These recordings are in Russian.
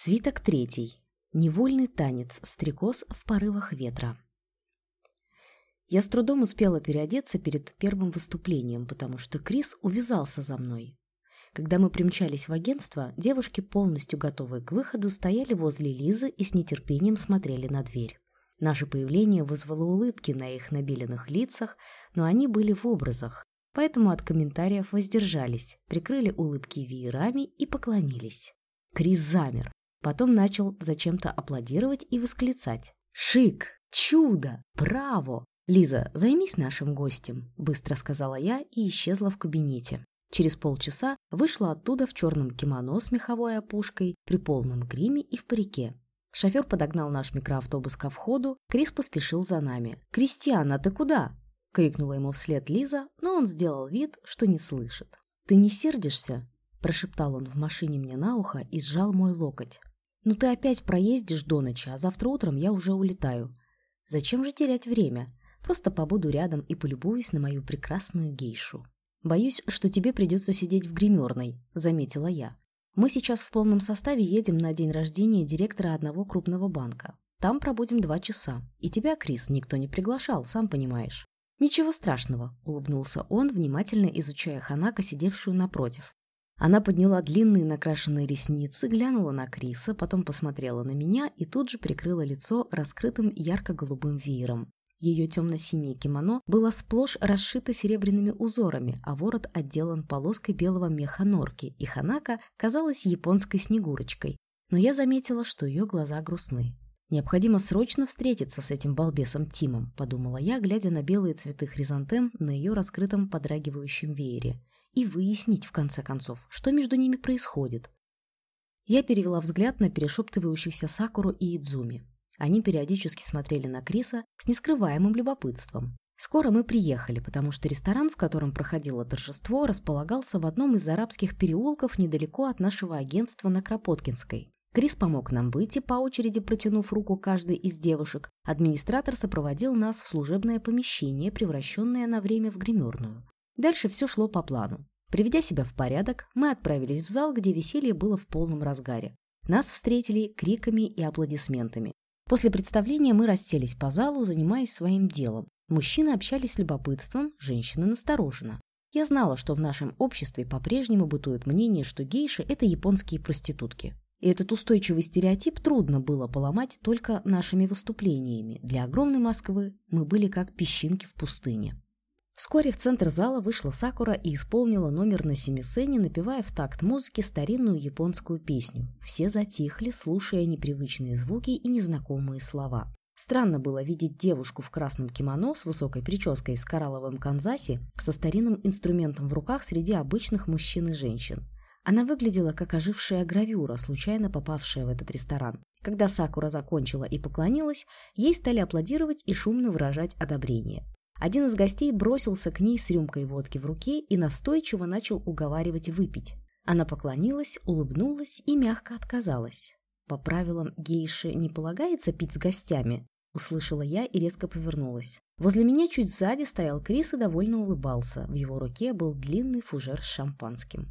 Свиток третий. Невольный танец стрекоз в порывах ветра. Я с трудом успела переодеться перед первым выступлением, потому что Крис увязался за мной. Когда мы примчались в агентство, девушки, полностью готовые к выходу, стояли возле Лизы и с нетерпением смотрели на дверь. Наше появление вызвало улыбки на их набеленных лицах, но они были в образах, поэтому от комментариев воздержались, прикрыли улыбки веерами и поклонились. Крис замер, Потом начал зачем-то аплодировать и восклицать. «Шик! Чудо! Браво! Лиза, займись нашим гостем!» – быстро сказала я и исчезла в кабинете. Через полчаса вышла оттуда в черном кимоно с меховой опушкой, при полном гриме и в парике. Шофер подогнал наш микроавтобус ко входу, Крис поспешил за нами. «Кристиан, а ты куда?» – крикнула ему вслед Лиза, но он сделал вид, что не слышит. «Ты не сердишься?» – прошептал он в машине мне на ухо и сжал мой локоть. «Ну ты опять проездишь до ночи, а завтра утром я уже улетаю. Зачем же терять время? Просто побуду рядом и полюбуюсь на мою прекрасную гейшу». «Боюсь, что тебе придется сидеть в гримерной», — заметила я. «Мы сейчас в полном составе едем на день рождения директора одного крупного банка. Там пробудем два часа. И тебя, Крис, никто не приглашал, сам понимаешь». «Ничего страшного», — улыбнулся он, внимательно изучая Ханака, сидевшую напротив. Она подняла длинные накрашенные ресницы, глянула на Криса, потом посмотрела на меня и тут же прикрыла лицо раскрытым ярко-голубым веером. Ее темно-синее кимоно было сплошь расшито серебряными узорами, а ворот отделан полоской белого меха норки, и Ханака казалась японской снегурочкой. Но я заметила, что ее глаза грустны. «Необходимо срочно встретиться с этим балбесом Тимом», — подумала я, глядя на белые цветы хризантем на ее раскрытом подрагивающем веере и выяснить, в конце концов, что между ними происходит. Я перевела взгляд на перешептывающихся Сакуру и Идзуми. Они периодически смотрели на Криса с нескрываемым любопытством. Скоро мы приехали, потому что ресторан, в котором проходило торжество, располагался в одном из арабских переулков недалеко от нашего агентства на Кропоткинской. Крис помог нам выйти, по очереди протянув руку каждой из девушек. Администратор сопроводил нас в служебное помещение, превращенное на время в гримерную. Дальше все шло по плану. Приведя себя в порядок, мы отправились в зал, где веселье было в полном разгаре. Нас встретили криками и аплодисментами. После представления мы расселись по залу, занимаясь своим делом. Мужчины общались с любопытством, женщины настороженно. Я знала, что в нашем обществе по-прежнему бытует мнение, что гейши – это японские проститутки. И этот устойчивый стереотип трудно было поломать только нашими выступлениями. Для огромной Москвы мы были как песчинки в пустыне. Вскоре в центр зала вышла Сакура и исполнила номер на семисене, напевая в такт музыки старинную японскую песню. Все затихли, слушая непривычные звуки и незнакомые слова. Странно было видеть девушку в красном кимоно с высокой прической с коралловым канзаси со старинным инструментом в руках среди обычных мужчин и женщин. Она выглядела как ожившая гравюра, случайно попавшая в этот ресторан. Когда Сакура закончила и поклонилась, ей стали аплодировать и шумно выражать одобрение. Один из гостей бросился к ней с рюмкой водки в руке и настойчиво начал уговаривать выпить. Она поклонилась, улыбнулась и мягко отказалась. «По правилам гейши не полагается пить с гостями?» Услышала я и резко повернулась. Возле меня чуть сзади стоял Крис и довольно улыбался. В его руке был длинный фужер с шампанским.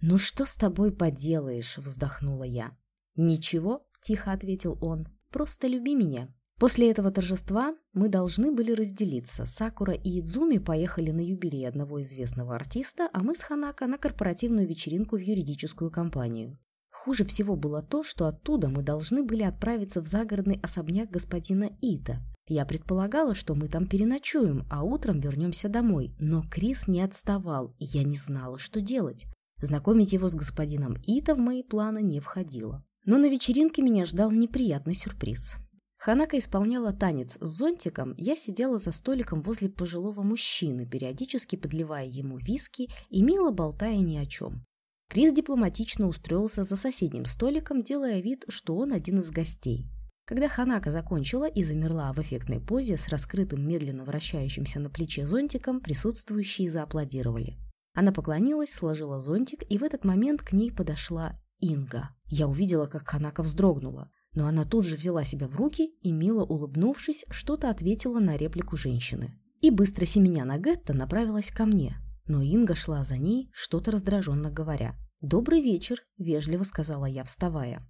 «Ну что с тобой поделаешь?» – вздохнула я. «Ничего», – тихо ответил он. «Просто люби меня». После этого торжества мы должны были разделиться. Сакура и Идзуми поехали на юбилей одного известного артиста, а мы с Ханака на корпоративную вечеринку в юридическую компанию. Хуже всего было то, что оттуда мы должны были отправиться в загородный особняк господина Ита. Я предполагала, что мы там переночуем, а утром вернемся домой, но Крис не отставал, и я не знала, что делать. Знакомить его с господином Ита в мои планы не входило. Но на вечеринке меня ждал неприятный сюрприз. Ханака исполняла танец с зонтиком, я сидела за столиком возле пожилого мужчины, периодически подливая ему виски и мило болтая ни о чем. Крис дипломатично устроился за соседним столиком, делая вид, что он один из гостей. Когда Ханака закончила и замерла в эффектной позе с раскрытым медленно вращающимся на плече зонтиком, присутствующие зааплодировали. Она поклонилась, сложила зонтик, и в этот момент к ней подошла Инга. Я увидела, как Ханака вздрогнула. Но она тут же взяла себя в руки и, мило улыбнувшись, что-то ответила на реплику женщины. И быстро семеня на Гетто направилась ко мне. Но Инга шла за ней, что-то раздраженно говоря. «Добрый вечер», — вежливо сказала я, вставая.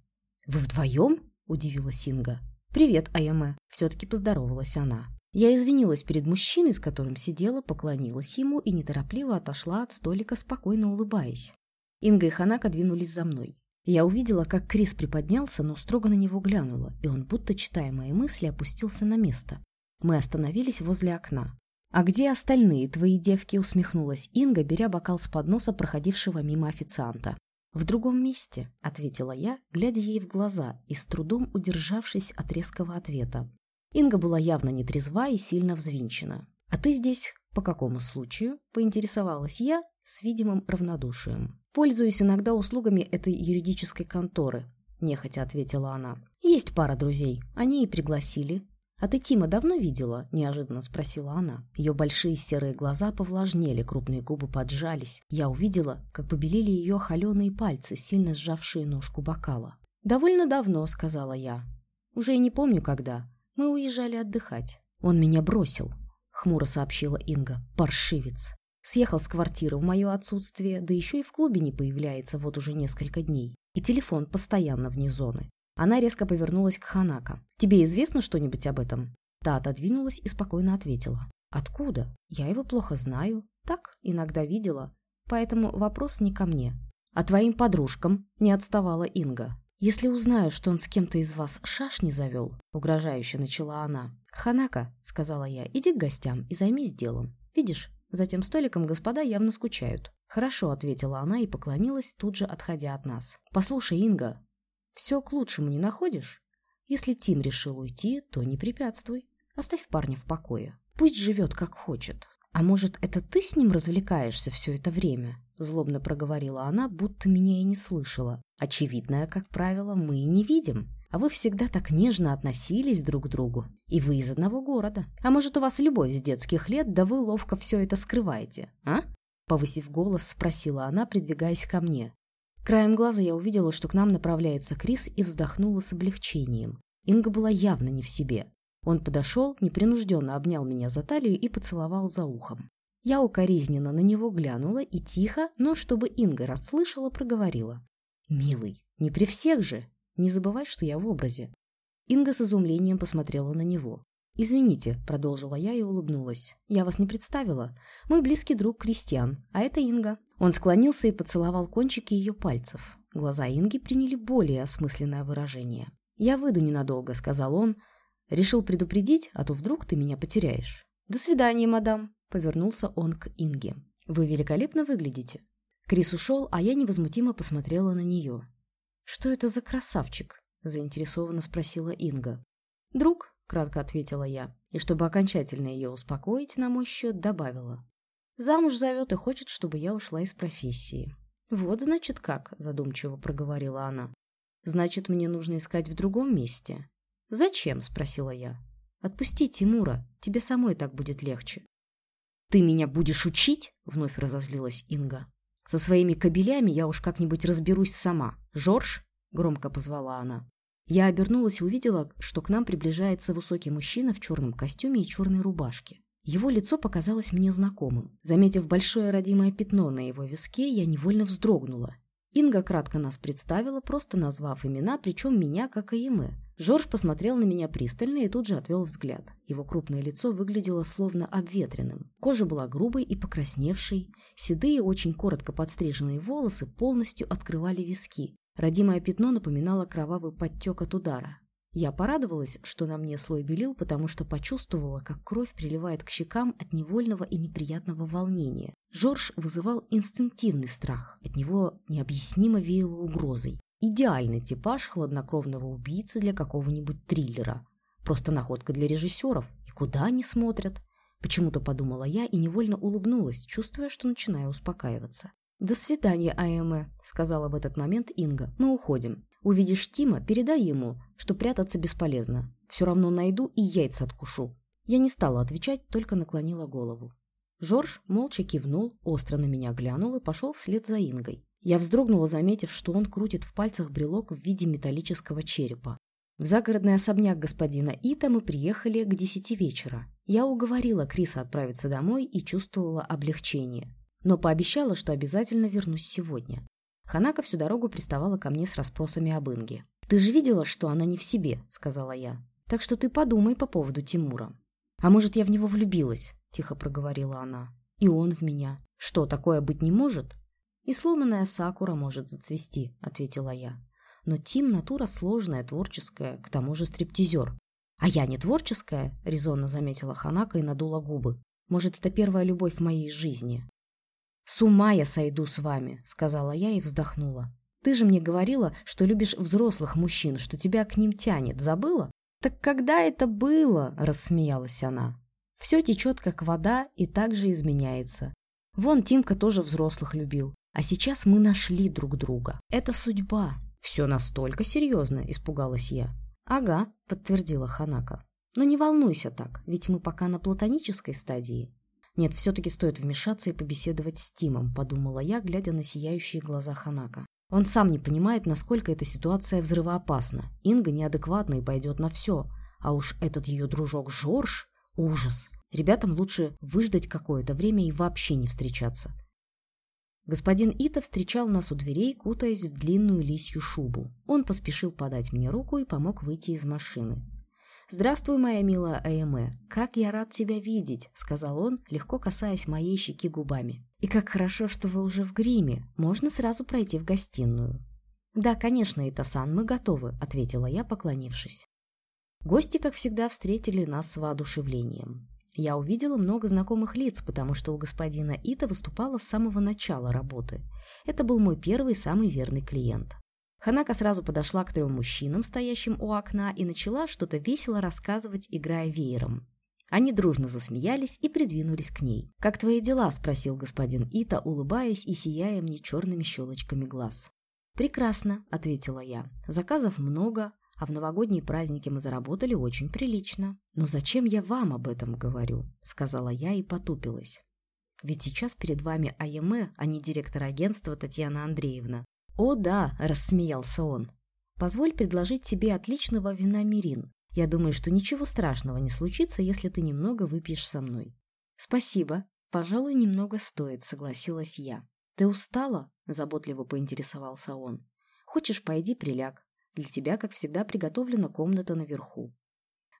«Вы вдвоем?» – удивилась Инга. «Привет, Аяме!» – все-таки поздоровалась она. Я извинилась перед мужчиной, с которым сидела, поклонилась ему и неторопливо отошла от столика, спокойно улыбаясь. Инга и Ханака двинулись за мной. Я увидела, как Крис приподнялся, но строго на него глянула, и он, будто читая мои мысли, опустился на место. Мы остановились возле окна. «А где остальные твои девки?» — усмехнулась Инга, беря бокал с подноса проходившего мимо официанта. «В другом месте», — ответила я, глядя ей в глаза и с трудом удержавшись от резкого ответа. Инга была явно нетрезва и сильно взвинчена. «А ты здесь по какому случаю?» — поинтересовалась я с видимым равнодушием. «Пользуюсь иногда услугами этой юридической конторы», — нехотя ответила она. «Есть пара друзей. Они и пригласили. «А ты Тима давно видела?» – неожиданно спросила она. Ее большие серые глаза повлажнели, крупные губы поджались. Я увидела, как побелели ее холеные пальцы, сильно сжавшие ножку бокала. «Довольно давно», – сказала я. «Уже и не помню, когда. Мы уезжали отдыхать». «Он меня бросил», – хмуро сообщила Инга. «Паршивец». Съехал с квартиры в мое отсутствие, да еще и в клубе не появляется вот уже несколько дней. И телефон постоянно вне зоны. Она резко повернулась к Ханака. «Тебе известно что-нибудь об этом?» Та отодвинулась и спокойно ответила. «Откуда? Я его плохо знаю. Так, иногда видела. Поэтому вопрос не ко мне. А твоим подружкам не отставала Инга. Если узнаю, что он с кем-то из вас шашни завел, угрожающе начала она. «Ханака», — сказала я, — «иди к гостям и займись делом. Видишь, за тем столиком господа явно скучают». «Хорошо», — ответила она и поклонилась, тут же отходя от нас. «Послушай, Инга, все к лучшему не находишь? Если Тим решил уйти, то не препятствуй. Оставь парня в покое. Пусть живет как хочет. А может, это ты с ним развлекаешься все это время? Злобно проговорила она, будто меня и не слышала. Очевидное, как правило, мы не видим. А вы всегда так нежно относились друг к другу. И вы из одного города. А может, у вас любовь с детских лет, да вы ловко все это скрываете, а? Повысив голос, спросила она, придвигаясь ко мне. Краем глаза я увидела, что к нам направляется Крис и вздохнула с облегчением. Инга была явно не в себе. Он подошел, непринужденно обнял меня за талию и поцеловал за ухом. Я укоризненно на него глянула и тихо, но чтобы Инга расслышала, проговорила. «Милый, не при всех же! Не забывай, что я в образе!» Инга с изумлением посмотрела на него. «Извините», — продолжила я и улыбнулась. «Я вас не представила. Мой близкий друг Кристиан, а это Инга». Он склонился и поцеловал кончики ее пальцев. Глаза Инги приняли более осмысленное выражение. «Я выйду ненадолго», — сказал он. «Решил предупредить, а то вдруг ты меня потеряешь». «До свидания, мадам», — повернулся он к Инге. «Вы великолепно выглядите». Крис ушел, а я невозмутимо посмотрела на нее. «Что это за красавчик?» — заинтересованно спросила Инга. «Друг», кратко ответила я, и чтобы окончательно ее успокоить, на мой счет добавила. Замуж зовет и хочет, чтобы я ушла из профессии. Вот, значит, как, задумчиво проговорила она. Значит, мне нужно искать в другом месте. Зачем? спросила я. Отпусти Тимура, тебе самой так будет легче. Ты меня будешь учить? Вновь разозлилась Инга. Со своими кобелями я уж как-нибудь разберусь сама. Жорж? Громко позвала она. Я обернулась и увидела, что к нам приближается высокий мужчина в черном костюме и черной рубашке. Его лицо показалось мне знакомым. Заметив большое родимое пятно на его виске, я невольно вздрогнула. Инга кратко нас представила, просто назвав имена, причем меня, как и мы. Жорж посмотрел на меня пристально и тут же отвел взгляд. Его крупное лицо выглядело словно обветренным. Кожа была грубой и покрасневшей. Седые, очень коротко подстриженные волосы полностью открывали виски. Родимое пятно напоминало кровавый подтек от удара. Я порадовалась, что на мне слой белил, потому что почувствовала, как кровь приливает к щекам от невольного и неприятного волнения. Жорж вызывал инстинктивный страх, от него необъяснимо веяло угрозой. Идеальный типаж хладнокровного убийцы для какого-нибудь триллера. Просто находка для режиссеров. И куда они смотрят? Почему-то подумала я и невольно улыбнулась, чувствуя, что начинаю успокаиваться. «До свидания, АМЭ», — сказала в этот момент Инга. «Мы уходим. Увидишь Тима, передай ему, что прятаться бесполезно. Все равно найду и яйца откушу». Я не стала отвечать, только наклонила голову. Жорж молча кивнул, остро на меня глянул и пошел вслед за Ингой. Я вздрогнула, заметив, что он крутит в пальцах брелок в виде металлического черепа. В загородный особняк господина Ита мы приехали к десяти вечера. Я уговорила Криса отправиться домой и чувствовала облегчение но пообещала, что обязательно вернусь сегодня. Ханака всю дорогу приставала ко мне с расспросами об Инге. «Ты же видела, что она не в себе», — сказала я. «Так что ты подумай по поводу Тимура». «А может, я в него влюбилась?» — тихо проговорила она. «И он в меня. Что, такое быть не может?» «И сломанная сакура может зацвести», — ответила я. «Но Тим натура сложная, творческая, к тому же стриптизер». «А я не творческая?» — резонно заметила Ханака и надула губы. «Может, это первая любовь в моей жизни?» «С ума я сойду с вами», — сказала я и вздохнула. Ты же мне говорила, что любишь взрослых мужчин, что тебя к ним тянет. Забыла? Так когда это было? Рассмеялась она. Все течет, как вода, и так же изменяется. Вон Тимка тоже взрослых любил. А сейчас мы нашли друг друга. Это судьба. Все настолько серьезно, испугалась я. Ага, подтвердила Ханака. Но не волнуйся так, ведь мы пока на платонической стадии. Нет, все-таки стоит вмешаться и побеседовать с Тимом, подумала я, глядя на сияющие глаза Ханака. Он сам не понимает, насколько эта ситуация взрывоопасна. Инга неадекватна и пойдет на все. А уж этот ее дружок Жорж – ужас. Ребятам лучше выждать какое-то время и вообще не встречаться. Господин Ита встречал нас у дверей, кутаясь в длинную лисью шубу. Он поспешил подать мне руку и помог выйти из машины. «Здравствуй, моя милая Аяме. Как я рад тебя видеть», — сказал он, легко касаясь моей щеки губами. «И как хорошо, что вы уже в гриме. Можно сразу пройти в гостиную». «Да, конечно, Итасан, мы готовы», — ответила я, поклонившись. Гости, как всегда, встретили нас с воодушевлением. Я увидела много знакомых лиц, потому что у господина Ита выступала с самого начала работы. Это был мой первый самый верный клиент. Ханака сразу подошла к трем мужчинам, стоящим у окна, и начала что-то весело рассказывать, играя веером. Они дружно засмеялись и придвинулись к ней. «Как твои дела?» – спросил господин Ита, улыбаясь и сияя мне черными щелочками глаз. «Прекрасно», – ответила я. «Заказов много, а в новогодние праздники мы заработали очень прилично. Но зачем я вам об этом говорю?» – сказала я и потупилась. «Ведь сейчас перед вами АЕМ, а не директор агентства Татьяна Андреевна. «О, да!» – рассмеялся он. «Позволь предложить тебе отличного вина Мирин. Я думаю, что ничего страшного не случится, если ты немного выпьешь со мной». «Спасибо. Пожалуй, немного стоит», – согласилась я. «Ты устала?» – заботливо поинтересовался он. «Хочешь, пойди приляг. Для тебя, как всегда, приготовлена комната наверху».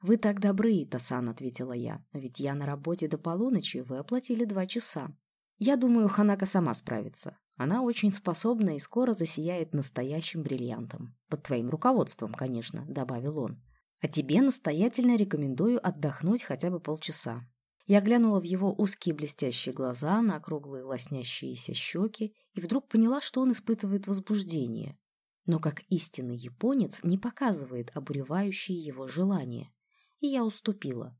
«Вы так добры, Тасан», — ответила я. «Ведь я на работе до полуночи, вы оплатили два часа. Я думаю, Ханака сама справится. Она очень способна и скоро засияет настоящим бриллиантом. Под твоим руководством, конечно, добавил он. А тебе настоятельно рекомендую отдохнуть хотя бы полчаса. Я глянула в его узкие блестящие глаза, на округлые лоснящиеся щеки и вдруг поняла, что он испытывает возбуждение. Но как истинный японец не показывает обуревающие его желания. И я уступила.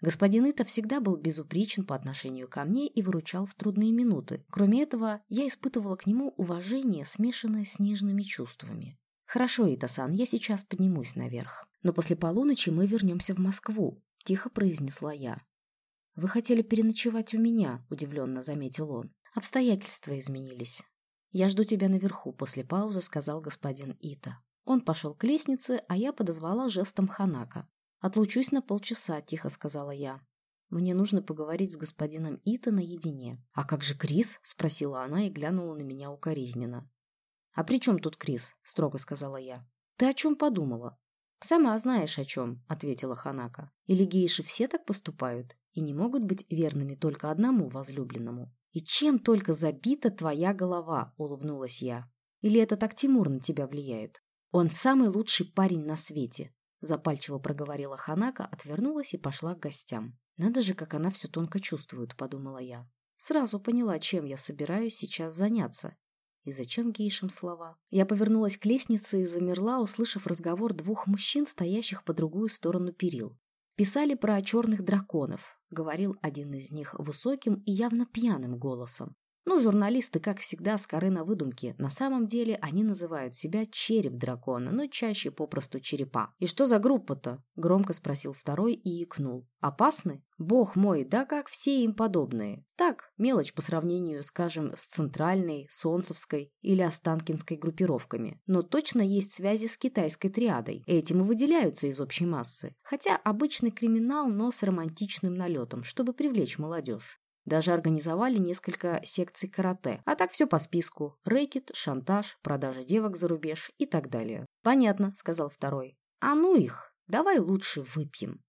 Господин Ита всегда был безупречен по отношению ко мне и выручал в трудные минуты. Кроме этого, я испытывала к нему уважение, смешанное с нежными чувствами. «Хорошо, Итасан, я сейчас поднимусь наверх. Но после полуночи мы вернемся в Москву», – тихо произнесла я. «Вы хотели переночевать у меня», – удивленно заметил он. «Обстоятельства изменились». «Я жду тебя наверху», – после паузы сказал господин Ита. Он пошел к лестнице, а я подозвала жестом Ханака. «Отлучусь на полчаса», – тихо сказала я. «Мне нужно поговорить с господином Ита наедине». «А как же Крис?» – спросила она и глянула на меня укоризненно. «А при чем тут Крис?» – строго сказала я. «Ты о чем подумала?» «Сама знаешь о чем», – ответила Ханака. «Или гейши все так поступают и не могут быть верными только одному возлюбленному». «И чем только забита твоя голова?» – улыбнулась я. «Или это так Тимур на тебя влияет? Он самый лучший парень на свете. Запальчиво проговорила Ханака, отвернулась и пошла к гостям. Надо же, как она все тонко чувствует, подумала я. Сразу поняла, чем я собираюсь сейчас заняться. И зачем гейшам слова? Я повернулась к лестнице и замерла, услышав разговор двух мужчин, стоящих по другую сторону перил. Писали про черных драконов, говорил один из них высоким и явно пьяным голосом. Ну, журналисты, как всегда, скоры на выдумке. На самом деле они называют себя череп дракона, но чаще попросту черепа. «И что за группа-то?» – громко спросил второй и икнул. «Опасны? Бог мой, да как все им подобные. Так, мелочь по сравнению, скажем, с центральной, солнцевской или останкинской группировками. Но точно есть связи с китайской триадой. Этим и выделяются из общей массы. Хотя обычный криминал, но с романтичным налетом, чтобы привлечь молодежь. Даже организовали несколько секций карате. А так все по списку. Рэкет, шантаж, продажа девок за рубеж и так далее. «Понятно», — сказал второй. «А ну их! Давай лучше выпьем».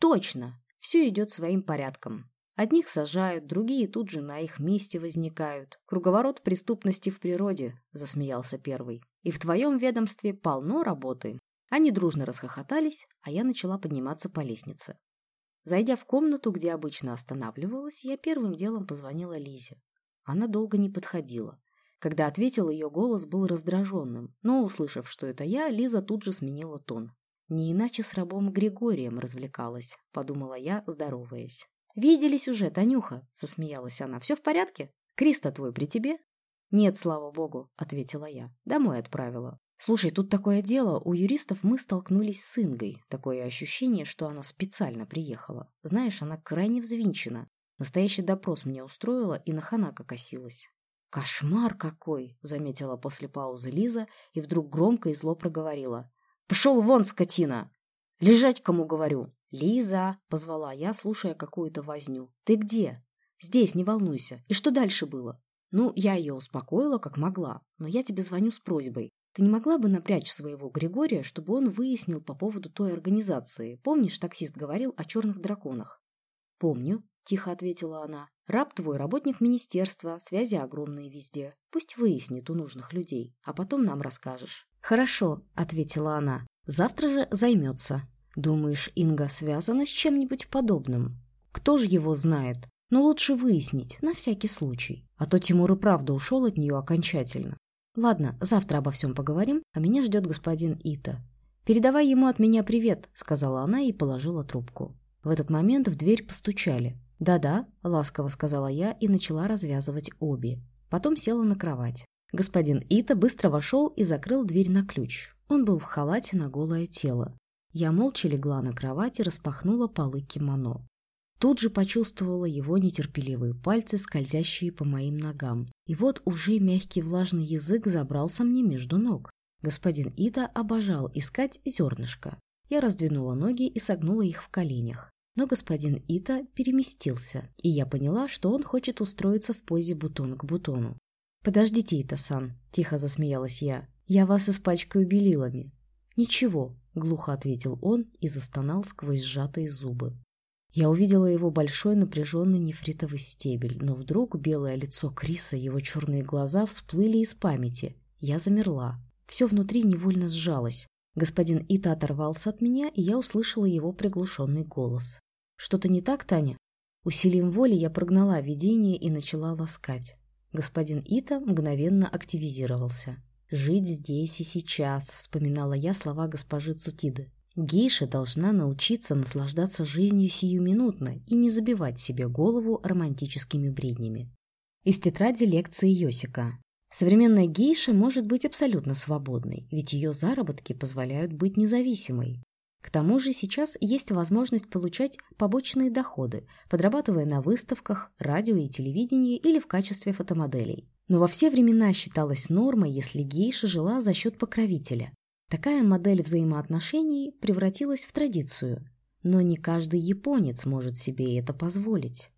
«Точно! Все идет своим порядком. Одних сажают, другие тут же на их месте возникают. Круговорот преступности в природе», — засмеялся первый. «И в твоем ведомстве полно работы». Они дружно расхохотались, а я начала подниматься по лестнице. Зайдя в комнату, где обычно останавливалась, я первым делом позвонила Лизе. Она долго не подходила. Когда ответил, ее голос был раздраженным, но, услышав, что это я, Лиза тут же сменила тон. Не иначе с рабом Григорием развлекалась, подумала я, здороваясь. «Виделись уже, Танюха», — засмеялась она. «Все в порядке? Криста твой при тебе?» «Нет, слава богу», — ответила я. «Домой отправила. Слушай, тут такое дело, у юристов мы столкнулись с Ингой. Такое ощущение, что она специально приехала. Знаешь, она крайне взвинчена. Настоящий допрос мне устроила и на Ханака косилась. «Кошмар какой!» — заметила после паузы Лиза и вдруг громко и зло проговорила. «Пошел вон, скотина! Лежать кому говорю!» «Лиза!» — позвала я, слушая какую-то возню. «Ты где?» «Здесь, не волнуйся. И что дальше было?» «Ну, я ее успокоила, как могла, но я тебе звоню с просьбой. Ты не могла бы напрячь своего Григория, чтобы он выяснил по поводу той организации? Помнишь, таксист говорил о черных драконах? Помню, тихо ответила она. Раб твой работник министерства, связи огромные везде. Пусть выяснит у нужных людей, а потом нам расскажешь. Хорошо, ответила она. Завтра же займется. Думаешь, Инга связана с чем-нибудь подобным? Кто же его знает? Но лучше выяснить, на всякий случай. А то Тимур и правда ушел от нее окончательно. «Ладно, завтра обо всем поговорим, а меня ждет господин Ита. Передавай ему от меня привет», — сказала она и положила трубку. В этот момент в дверь постучали. «Да-да», — ласково сказала я и начала развязывать обе. Потом села на кровать. Господин Ита быстро вошел и закрыл дверь на ключ. Он был в халате на голое тело. Я молча легла на кровать и распахнула полы кимоно. Тут же почувствовала его нетерпеливые пальцы, скользящие по моим ногам. И вот уже мягкий влажный язык забрался мне между ног. Господин Ида обожал искать зернышко. Я раздвинула ноги и согнула их в коленях. Но господин Ита переместился, и я поняла, что он хочет устроиться в позе бутон к бутону. «Подождите, Ита-сан», — тихо засмеялась я. «Я вас испачкаю белилами». «Ничего», — глухо ответил он и застонал сквозь сжатые зубы. Я увидела его большой напряженный нефритовый стебель, но вдруг белое лицо Криса, его черные глаза всплыли из памяти. Я замерла. Все внутри невольно сжалось. Господин Ита оторвался от меня, и я услышала его приглушенный голос. «Что-то не так, Таня?» Усилием воли я прогнала видение и начала ласкать. Господин Ита мгновенно активизировался. «Жить здесь и сейчас», — вспоминала я слова госпожи Цутиды. Гейша должна научиться наслаждаться жизнью сиюминутно и не забивать себе голову романтическими бреднями. Из тетради лекции Йосика. Современная гейша может быть абсолютно свободной, ведь ее заработки позволяют быть независимой. К тому же сейчас есть возможность получать побочные доходы, подрабатывая на выставках, радио и телевидении или в качестве фотомоделей. Но во все времена считалось нормой, если гейша жила за счет покровителя, Такая модель взаимоотношений превратилась в традицию, но не каждый японец может себе это позволить.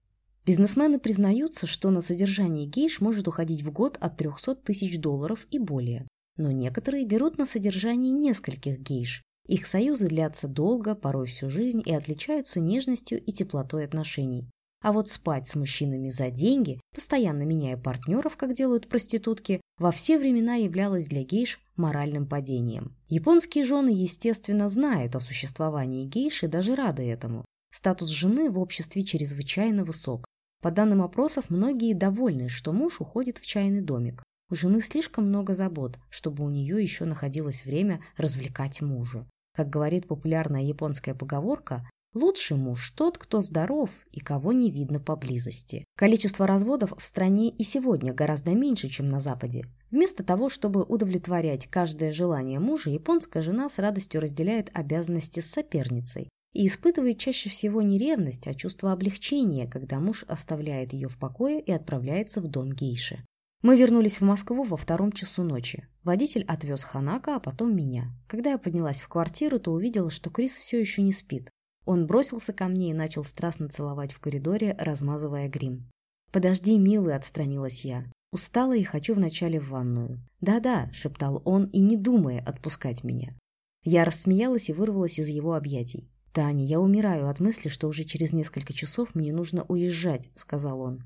Бизнесмены признаются, что на содержание гейш может уходить в год от 300 тысяч долларов и более. Но некоторые берут на содержание нескольких гейш. Их союзы длятся долго, порой всю жизнь и отличаются нежностью и теплотой отношений. А вот спать с мужчинами за деньги, постоянно меняя партнеров, как делают проститутки, во все времена являлось для гейш моральным падением. Японские жены, естественно, знают о существовании гейш и даже рады этому. Статус жены в обществе чрезвычайно высок. По данным опросов, многие довольны, что муж уходит в чайный домик. У жены слишком много забот, чтобы у нее еще находилось время развлекать мужа. Как говорит популярная японская поговорка, Лучший муж тот, кто здоров и кого не видно поблизости. Количество разводов в стране и сегодня гораздо меньше, чем на Западе. Вместо того, чтобы удовлетворять каждое желание мужа, японская жена с радостью разделяет обязанности с соперницей и испытывает чаще всего не ревность, а чувство облегчения, когда муж оставляет ее в покое и отправляется в дом гейши. Мы вернулись в Москву во втором часу ночи. Водитель отвез Ханака, а потом меня. Когда я поднялась в квартиру, то увидела, что Крис все еще не спит. Он бросился ко мне и начал страстно целовать в коридоре, размазывая грим. «Подожди, милый», — отстранилась я. Устала и хочу вначале в ванную. «Да-да», — шептал он, и не думая отпускать меня. Я рассмеялась и вырвалась из его объятий. «Таня, я умираю от мысли, что уже через несколько часов мне нужно уезжать», — сказал он.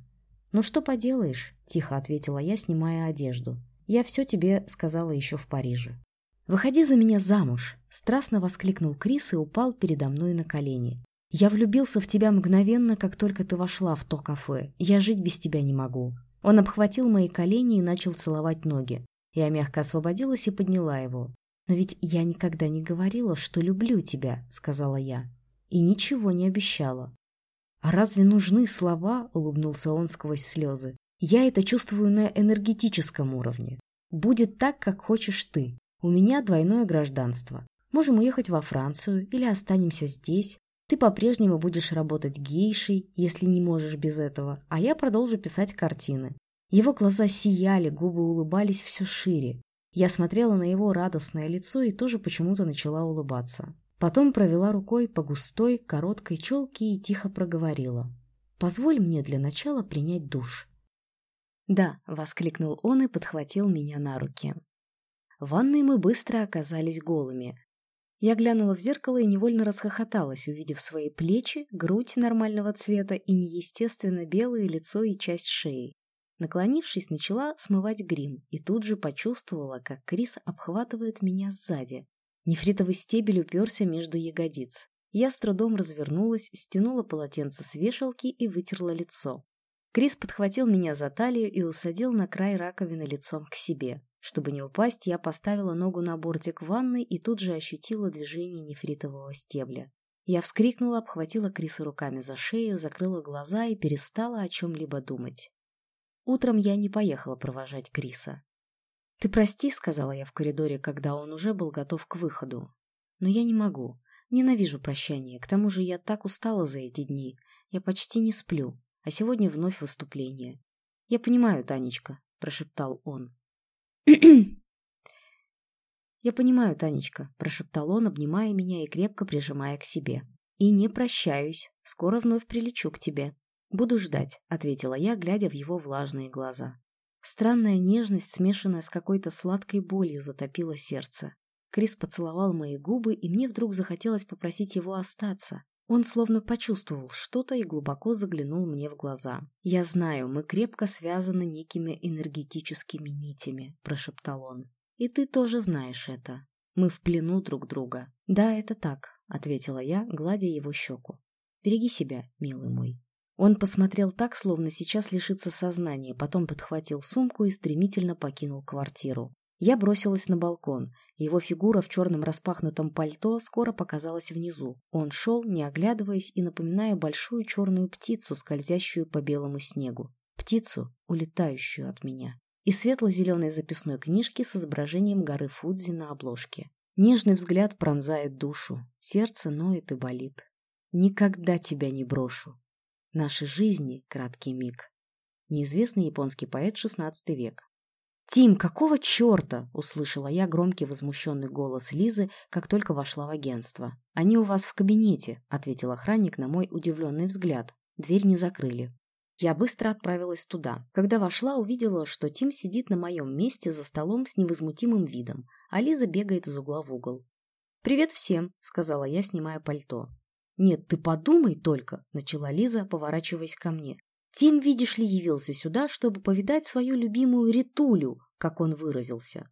«Ну что поделаешь?» — тихо ответила я, снимая одежду. «Я все тебе сказала еще в Париже». «Выходи за меня замуж!» — страстно воскликнул Крис и упал передо мной на колени. «Я влюбился в тебя мгновенно, как только ты вошла в то кафе. Я жить без тебя не могу». Он обхватил мои колени и начал целовать ноги. Я мягко освободилась и подняла его. «Но ведь я никогда не говорила, что люблю тебя», — сказала я. И ничего не обещала. «А разве нужны слова?» — улыбнулся он сквозь слезы. «Я это чувствую на энергетическом уровне. Будет так, как хочешь ты. У меня двойное гражданство. Можем уехать во Францию или останемся здесь. Ты по-прежнему будешь работать гейшей, если не можешь без этого, а я продолжу писать картины. Его глаза сияли, губы улыбались все шире. Я смотрела на его радостное лицо и тоже почему-то начала улыбаться. Потом провела рукой по густой, короткой челке и тихо проговорила. «Позволь мне для начала принять душ». «Да», — воскликнул он и подхватил меня на руки. В ванной мы быстро оказались голыми. Я глянула в зеркало и невольно расхохоталась, увидев свои плечи, грудь нормального цвета и неестественно белое лицо и часть шеи. Наклонившись, начала смывать грим и тут же почувствовала, как Крис обхватывает меня сзади. Нефритовый стебель уперся между ягодиц. Я с трудом развернулась, стянула полотенце с вешалки и вытерла лицо. Крис подхватил меня за талию и усадил на край раковины лицом к себе. Чтобы не упасть, я поставила ногу на бортик ванны и тут же ощутила движение нефритового стебля. Я вскрикнула, обхватила Криса руками за шею, закрыла глаза и перестала о чем-либо думать. Утром я не поехала провожать Криса. «Ты прости», — сказала я в коридоре, когда он уже был готов к выходу. «Но я не могу. Ненавижу прощание. К тому же я так устала за эти дни. Я почти не сплю. А сегодня вновь выступление. «Я понимаю, Танечка», — прошептал он. «Я понимаю, Танечка», — прошептал он, обнимая меня и крепко прижимая к себе. «И не прощаюсь. Скоро вновь прилечу к тебе». «Буду ждать», — ответила я, глядя в его влажные глаза. Странная нежность, смешанная с какой-то сладкой болью, затопила сердце. Крис поцеловал мои губы, и мне вдруг захотелось попросить его остаться. Он словно почувствовал что-то и глубоко заглянул мне в глаза. «Я знаю, мы крепко связаны некими энергетическими нитями», – прошептал он. «И ты тоже знаешь это. Мы в плену друг друга». «Да, это так», – ответила я, гладя его щеку. «Береги себя, милый мой». Он посмотрел так, словно сейчас лишится сознания, потом подхватил сумку и стремительно покинул квартиру. Я бросилась на балкон. Его фигура в черном распахнутом пальто скоро показалась внизу. Он шел, не оглядываясь и напоминая большую черную птицу, скользящую по белому снегу. Птицу, улетающую от меня. И светло-зеленой записной книжки с изображением горы Фудзи на обложке. Нежный взгляд пронзает душу. Сердце ноет и болит. Никогда тебя не брошу. Наши жизни — краткий миг. Неизвестный японский поэт XVI век. «Тим, какого черта?» – услышала я громкий возмущенный голос Лизы, как только вошла в агентство. «Они у вас в кабинете», – ответил охранник на мой удивленный взгляд. Дверь не закрыли. Я быстро отправилась туда. Когда вошла, увидела, что Тим сидит на моем месте за столом с невозмутимым видом, а Лиза бегает из угла в угол. «Привет всем», – сказала я, снимая пальто. «Нет, ты подумай только», – начала Лиза, поворачиваясь ко мне. Тим, видишь ли, явился сюда, чтобы повидать свою любимую Ритулю, как он выразился.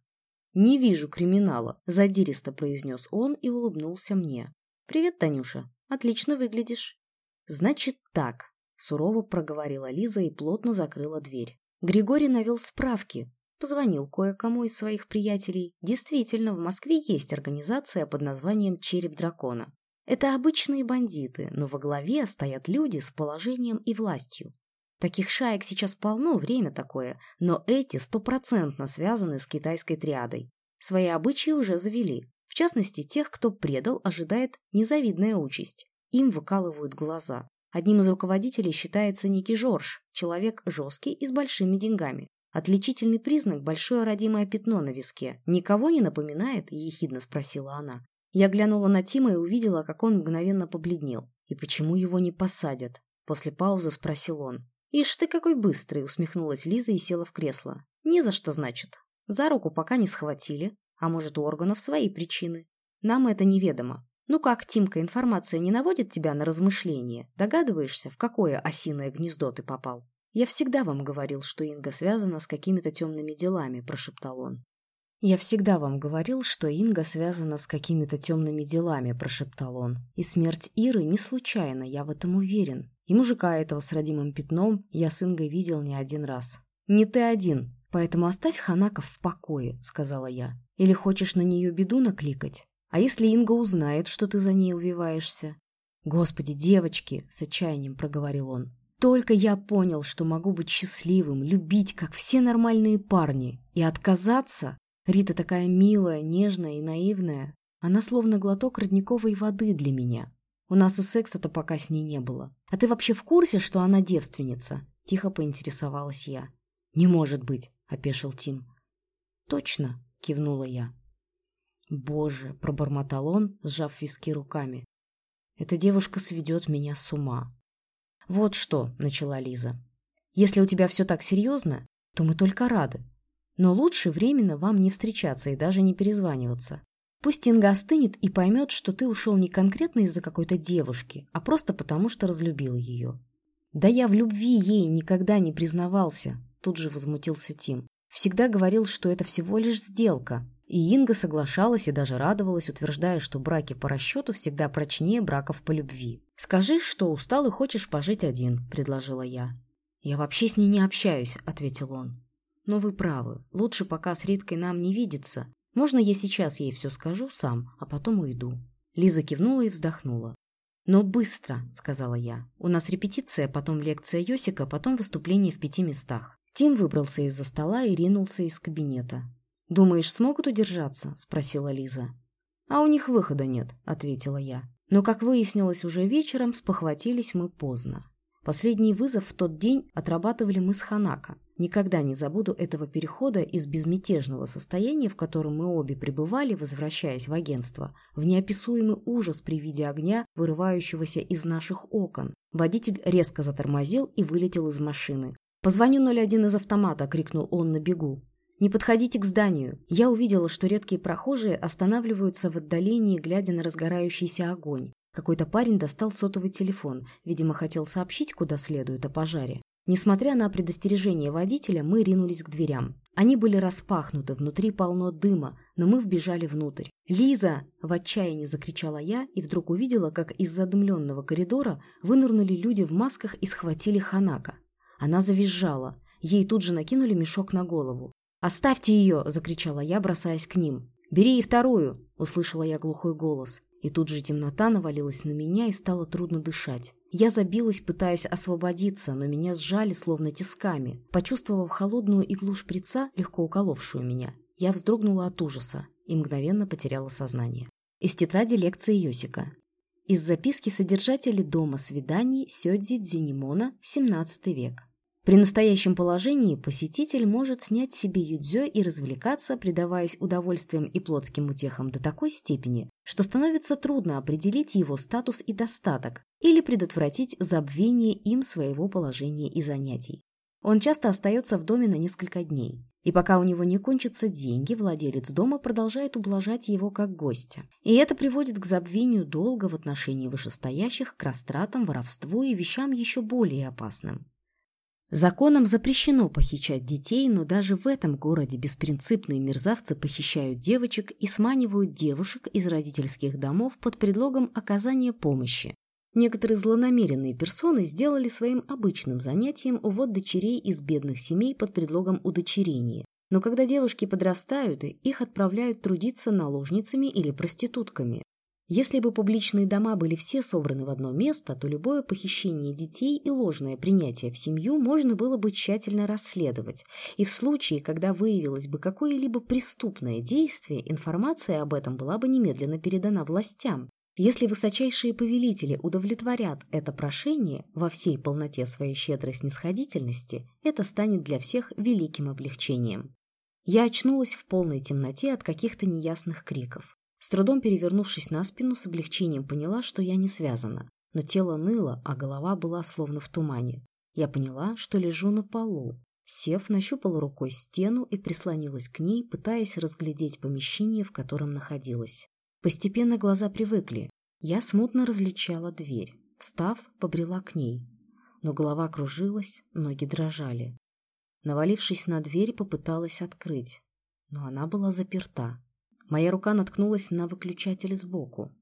«Не вижу криминала», – задиристо произнес он и улыбнулся мне. «Привет, Танюша. Отлично выглядишь». «Значит так», – сурово проговорила Лиза и плотно закрыла дверь. Григорий навел справки, позвонил кое-кому из своих приятелей. Действительно, в Москве есть организация под названием «Череп дракона». Это обычные бандиты, но во главе стоят люди с положением и властью. Таких шаек сейчас полно, время такое, но эти стопроцентно связаны с китайской триадой. Свои обычаи уже завели. В частности, тех, кто предал, ожидает незавидная участь. Им выкалывают глаза. Одним из руководителей считается Ники Жорж, человек жесткий и с большими деньгами. Отличительный признак – большое родимое пятно на виске. «Никого не напоминает?» – ехидно спросила она. Я глянула на Тима и увидела, как он мгновенно побледнел. «И почему его не посадят?» После паузы спросил он. «Ишь ты какой быстрый!» — усмехнулась Лиза и села в кресло. «Не за что, значит. За руку пока не схватили, а может, у органов свои причины. Нам это неведомо. Ну как, Тимка, информация не наводит тебя на размышления? Догадываешься, в какое осиное гнездо ты попал? Я всегда вам говорил, что Инга связана с какими-то темными делами, прошептал он. «Я всегда вам говорил, что Инга связана с какими-то темными делами», – прошептал он. «И смерть Иры не случайна, я в этом уверен. И мужика этого с родимым пятном я с Ингой видел не один раз». «Не ты один, поэтому оставь Ханаков в покое», – сказала я. «Или хочешь на нее беду накликать? А если Инга узнает, что ты за ней увиваешься? Господи, девочки, с отчаянием проговорил он. Только я понял, что могу быть счастливым, любить, как все нормальные парни, и отказаться. Рита такая милая, нежная и наивная. Она словно глоток родниковой воды для меня. У нас и секса-то пока с ней не было. А ты вообще в курсе, что она девственница? Тихо поинтересовалась я. Не может быть, опешил Тим. Точно, кивнула я. «Боже!» — пробормотал он, сжав виски руками. «Эта девушка сведет меня с ума». «Вот что», — начала Лиза. «Если у тебя все так серьезно, то мы только рады. Но лучше временно вам не встречаться и даже не перезваниваться. Пусть Инга остынет и поймет, что ты ушел не конкретно из-за какой-то девушки, а просто потому, что разлюбил ее». «Да я в любви ей никогда не признавался», — тут же возмутился Тим. «Всегда говорил, что это всего лишь сделка, и Инга соглашалась и даже радовалась, утверждая, что браки по расчету всегда прочнее браков по любви. «Скажи, что устал и хочешь пожить один», — предложила я. «Я вообще с ней не общаюсь», — ответил он. «Но вы правы. Лучше пока с Риткой нам не видеться. Можно я сейчас ей все скажу сам, а потом уйду?» Лиза кивнула и вздохнула. «Но быстро», — сказала я. «У нас репетиция, потом лекция Йосика, потом выступление в пяти местах». Тим выбрался из-за стола и ринулся из кабинета. «Думаешь, смогут удержаться?» – спросила Лиза. «А у них выхода нет», – ответила я. Но, как выяснилось уже вечером, спохватились мы поздно. Последний вызов в тот день отрабатывали мы с Ханака. Никогда не забуду этого перехода из безмятежного состояния, в котором мы обе пребывали, возвращаясь в агентство, в неописуемый ужас при виде огня, вырывающегося из наших окон. Водитель резко затормозил и вылетел из машины. «Позвоню 01 из автомата!» – крикнул он на бегу. «Не подходите к зданию!» Я увидела, что редкие прохожие останавливаются в отдалении, глядя на разгорающийся огонь. Какой-то парень достал сотовый телефон, видимо, хотел сообщить, куда следует о пожаре. Несмотря на предостережение водителя, мы ринулись к дверям. Они были распахнуты, внутри полно дыма, но мы вбежали внутрь. «Лиза!» – в отчаянии закричала я и вдруг увидела, как из задымленного коридора вынырнули люди в масках и схватили Ханака. Она завизжала. Ей тут же накинули мешок на голову. «Оставьте ее!» – закричала я, бросаясь к ним. «Бери и вторую!» – услышала я глухой голос. И тут же темнота навалилась на меня и стало трудно дышать. Я забилась, пытаясь освободиться, но меня сжали словно тисками. Почувствовав холодную иглу шприца, легко уколовшую меня, я вздрогнула от ужаса и мгновенно потеряла сознание. Из тетради лекции Йосика. Из записки содержателя дома свиданий Сёдзи Дзинимона, 17 век. При настоящем положении посетитель может снять себе юдзё и развлекаться, предаваясь удовольствиям и плотским утехам до такой степени, что становится трудно определить его статус и достаток или предотвратить забвение им своего положения и занятий. Он часто остается в доме на несколько дней. И пока у него не кончатся деньги, владелец дома продолжает ублажать его как гостя. И это приводит к забвению долга в отношении вышестоящих, к растратам, воровству и вещам еще более опасным. Законом запрещено похищать детей, но даже в этом городе беспринципные мерзавцы похищают девочек и сманивают девушек из родительских домов под предлогом оказания помощи. Некоторые злонамеренные персоны сделали своим обычным занятием увод дочерей из бедных семей под предлогом удочерения. Но когда девушки подрастают, их отправляют трудиться наложницами или проститутками. Если бы публичные дома были все собраны в одно место, то любое похищение детей и ложное принятие в семью можно было бы тщательно расследовать. И в случае, когда выявилось бы какое-либо преступное действие, информация об этом была бы немедленно передана властям. Если высочайшие повелители удовлетворят это прошение во всей полноте своей щедрой снисходительности, это станет для всех великим облегчением. Я очнулась в полной темноте от каких-то неясных криков. С трудом перевернувшись на спину, с облегчением поняла, что я не связана. Но тело ныло, а голова была словно в тумане. Я поняла, что лежу на полу. Сев, нащупала рукой стену и прислонилась к ней, пытаясь разглядеть помещение, в котором находилась. Постепенно глаза привыкли. Я смутно различала дверь. Встав, побрела к ней. Но голова кружилась, ноги дрожали. Навалившись на дверь, попыталась открыть. Но она была заперта. Моя рука наткнулась на выключатель сбоку.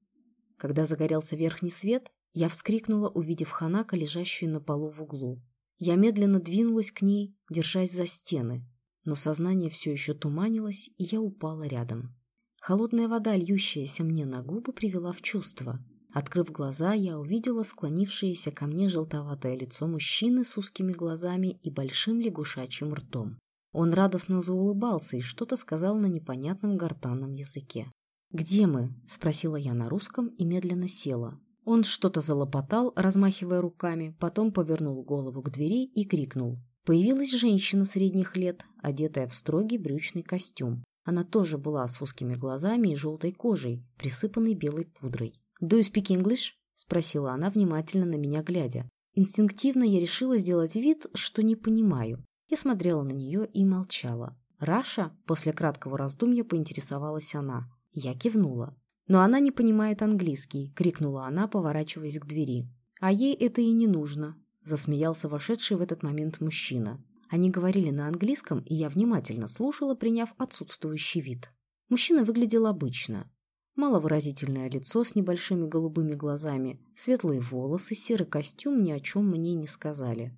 Когда загорелся верхний свет, я вскрикнула, увидев Ханака, лежащую на полу в углу. Я медленно двинулась к ней, держась за стены, но сознание все еще туманилось, и я упала рядом. Холодная вода, льющаяся мне на губы, привела в чувство. Открыв глаза, я увидела склонившееся ко мне желтоватое лицо мужчины с узкими глазами и большим лягушачьим ртом. Он радостно заулыбался и что-то сказал на непонятном гортанном языке. «Где мы?» – спросила я на русском и медленно села. Он что-то залопотал, размахивая руками, потом повернул голову к двери и крикнул. Появилась женщина средних лет, одетая в строгий брючный костюм. Она тоже была с узкими глазами и желтой кожей, присыпанной белой пудрой. «Do you speak English?» – спросила она, внимательно на меня глядя. Инстинктивно я решила сделать вид, что не понимаю. Я смотрела на нее и молчала. «Раша?» – после краткого раздумья поинтересовалась она. Я кивнула. «Но она не понимает английский», — крикнула она, поворачиваясь к двери. «А ей это и не нужно», — засмеялся вошедший в этот момент мужчина. Они говорили на английском, и я внимательно слушала, приняв отсутствующий вид. Мужчина выглядел обычно. Маловыразительное лицо с небольшими голубыми глазами, светлые волосы, серый костюм ни о чем мне не сказали.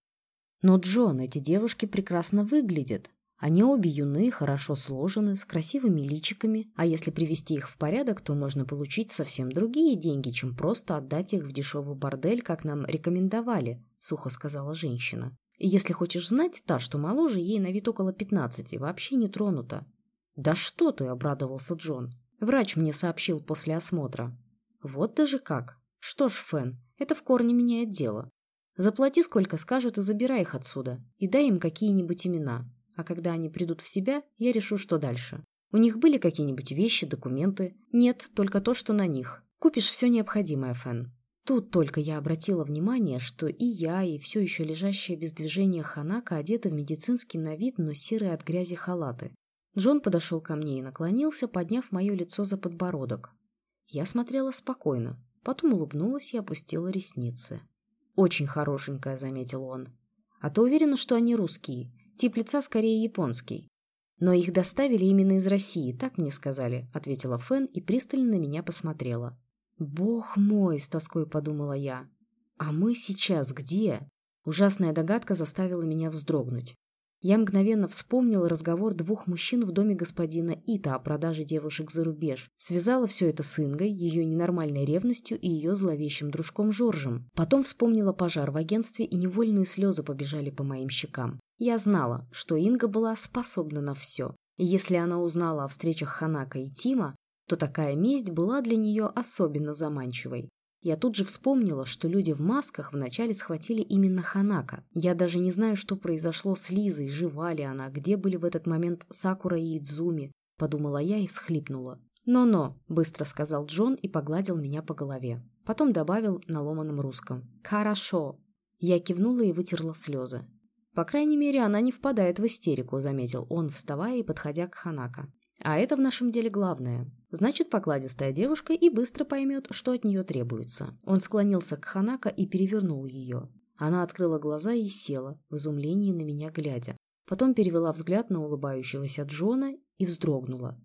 «Но, Джон, эти девушки прекрасно выглядят», они обе юны, хорошо сложены, с красивыми личиками, а если привести их в порядок, то можно получить совсем другие деньги, чем просто отдать их в дешевый бордель, как нам рекомендовали, сухо сказала женщина. И если хочешь знать, та, что моложе, ей на вид около пятнадцати, вообще не тронута. «Да что ты!» – обрадовался Джон. Врач мне сообщил после осмотра. «Вот даже как! Что ж, Фэн, это в корне меняет дело. Заплати сколько скажут и забирай их отсюда, и дай им какие-нибудь имена. А когда они придут в себя, я решу, что дальше. У них были какие-нибудь вещи, документы? Нет, только то, что на них. Купишь все необходимое, Фэн. Тут только я обратила внимание, что и я, и все еще лежащая без движения Ханака одеты в медицинский на вид, но серые от грязи халаты. Джон подошел ко мне и наклонился, подняв мое лицо за подбородок. Я смотрела спокойно, потом улыбнулась и опустила ресницы. «Очень хорошенькая», — заметил он. «А ты уверена, что они русские? Тип лица скорее японский. Но их доставили именно из России, так мне сказали, ответила Фэн и пристально на меня посмотрела. Бог мой, с тоской подумала я. А мы сейчас где? Ужасная догадка заставила меня вздрогнуть. Я мгновенно вспомнила разговор двух мужчин в доме господина Ита о продаже девушек за рубеж. Связала все это с Ингой, ее ненормальной ревностью и ее зловещим дружком Жоржем. Потом вспомнила пожар в агентстве, и невольные слезы побежали по моим щекам. Я знала, что Инга была способна на все. И если она узнала о встречах Ханака и Тима, то такая месть была для нее особенно заманчивой. Я тут же вспомнила, что люди в масках вначале схватили именно Ханака. Я даже не знаю, что произошло с Лизой, жива ли она, где были в этот момент Сакура и Идзуми, подумала я и всхлипнула. «Но-но», — быстро сказал Джон и погладил меня по голове. Потом добавил на ломаном русском. «Хорошо». Я кивнула и вытерла слезы. «По крайней мере, она не впадает в истерику», — заметил он, вставая и подходя к Ханака. «А это в нашем деле главное. Значит, покладистая девушка и быстро поймет, что от нее требуется». Он склонился к Ханака и перевернул ее. Она открыла глаза и села, в изумлении на меня глядя. Потом перевела взгляд на улыбающегося Джона и вздрогнула.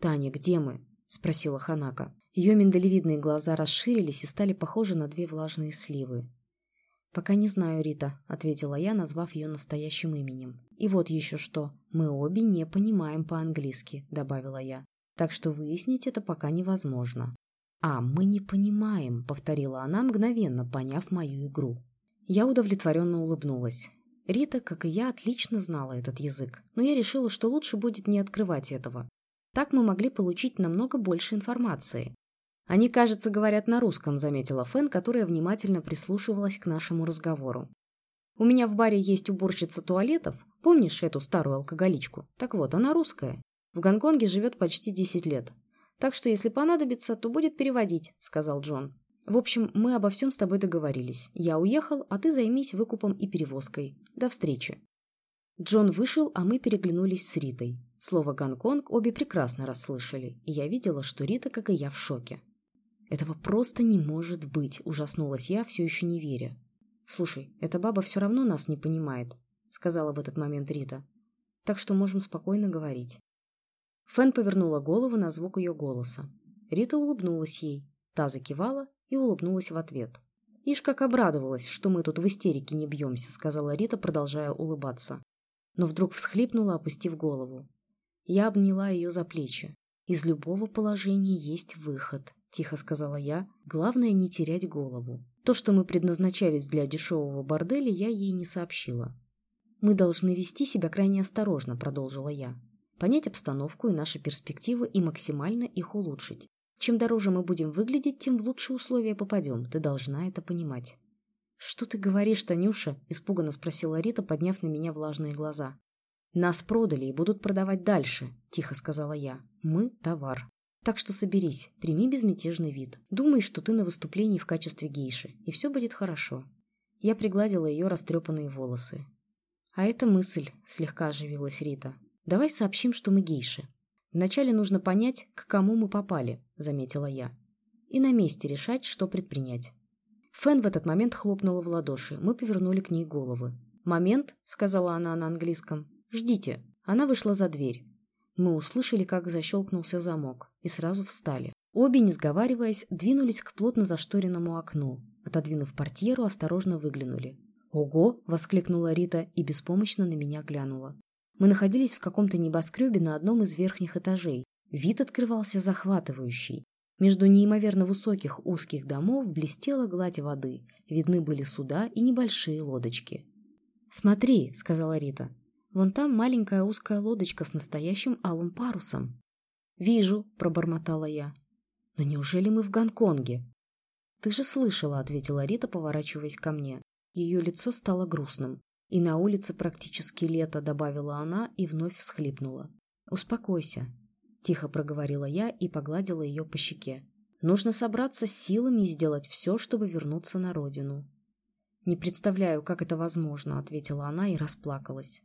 «Таня, где мы?» — спросила Ханака. Ее миндалевидные глаза расширились и стали похожи на две влажные сливы. «Пока не знаю, Рита», — ответила я, назвав ее настоящим именем. «И вот еще что. Мы обе не понимаем по-английски», — добавила я. «Так что выяснить это пока невозможно». «А, мы не понимаем», — повторила она, мгновенно поняв мою игру. Я удовлетворенно улыбнулась. Рита, как и я, отлично знала этот язык, но я решила, что лучше будет не открывать этого. Так мы могли получить намного больше информации. «Они, кажется, говорят на русском», — заметила Фэн, которая внимательно прислушивалась к нашему разговору. «У меня в баре есть уборщица туалетов. Помнишь эту старую алкоголичку? Так вот, она русская. В Гонконге живет почти 10 лет. Так что, если понадобится, то будет переводить», — сказал Джон. В общем, мы обо всем с тобой договорились. Я уехал, а ты займись выкупом и перевозкой. До встречи». Джон вышел, а мы переглянулись с Ритой. Слово «Гонконг» обе прекрасно расслышали, и я видела, что Рита, как и я, в шоке. «Этого просто не может быть», – ужаснулась я, все еще не веря. «Слушай, эта баба все равно нас не понимает», – сказала в этот момент Рита. «Так что можем спокойно говорить». Фэн повернула голову на звук ее голоса. Рита улыбнулась ей. Та закивала и улыбнулась в ответ. «Ишь, как обрадовалась, что мы тут в истерике не бьемся», — сказала Рита, продолжая улыбаться. Но вдруг всхлипнула, опустив голову. Я обняла ее за плечи. «Из любого положения есть выход», — тихо сказала я. «Главное не терять голову. То, что мы предназначались для дешевого борделя, я ей не сообщила». «Мы должны вести себя крайне осторожно», — продолжила я. «Понять обстановку и наши перспективы и максимально их улучшить. Чем дороже мы будем выглядеть, тем в лучшие условия попадем. Ты должна это понимать». «Что ты говоришь, Танюша?» – испуганно спросила Рита, подняв на меня влажные глаза. «Нас продали и будут продавать дальше», – тихо сказала я. «Мы – товар. Так что соберись, прими безмятежный вид. Думай, что ты на выступлении в качестве гейши, и все будет хорошо». Я пригладила ее растрепанные волосы. «А это мысль», – слегка оживилась Рита. «Давай сообщим, что мы гейши. Вначале нужно понять, к кому мы попали, заметила я. И на месте решать, что предпринять. Фэн в этот момент хлопнула в ладоши. Мы повернули к ней головы. «Момент», — сказала она на английском. «Ждите». Она вышла за дверь. Мы услышали, как защелкнулся замок, и сразу встали. Обе, не сговариваясь, двинулись к плотно зашторенному окну. Отодвинув портьеру, осторожно выглянули. «Ого!» — воскликнула Рита и беспомощно на меня глянула. Мы находились в каком-то небоскребе на одном из верхних этажей. Вид открывался захватывающий. Между неимоверно высоких узких домов блестела гладь воды. Видны были суда и небольшие лодочки. «Смотри», — сказала Рита, — «вон там маленькая узкая лодочка с настоящим алым парусом». «Вижу», — пробормотала я. «Но неужели мы в Гонконге?» «Ты же слышала», — ответила Рита, поворачиваясь ко мне. Ее лицо стало грустным. И на улице практически лето, добавила она и вновь всхлипнула. Успокойся, тихо проговорила я и погладила ее по щеке. Нужно собраться с силами и сделать все, чтобы вернуться на родину. Не представляю, как это возможно, ответила она и расплакалась.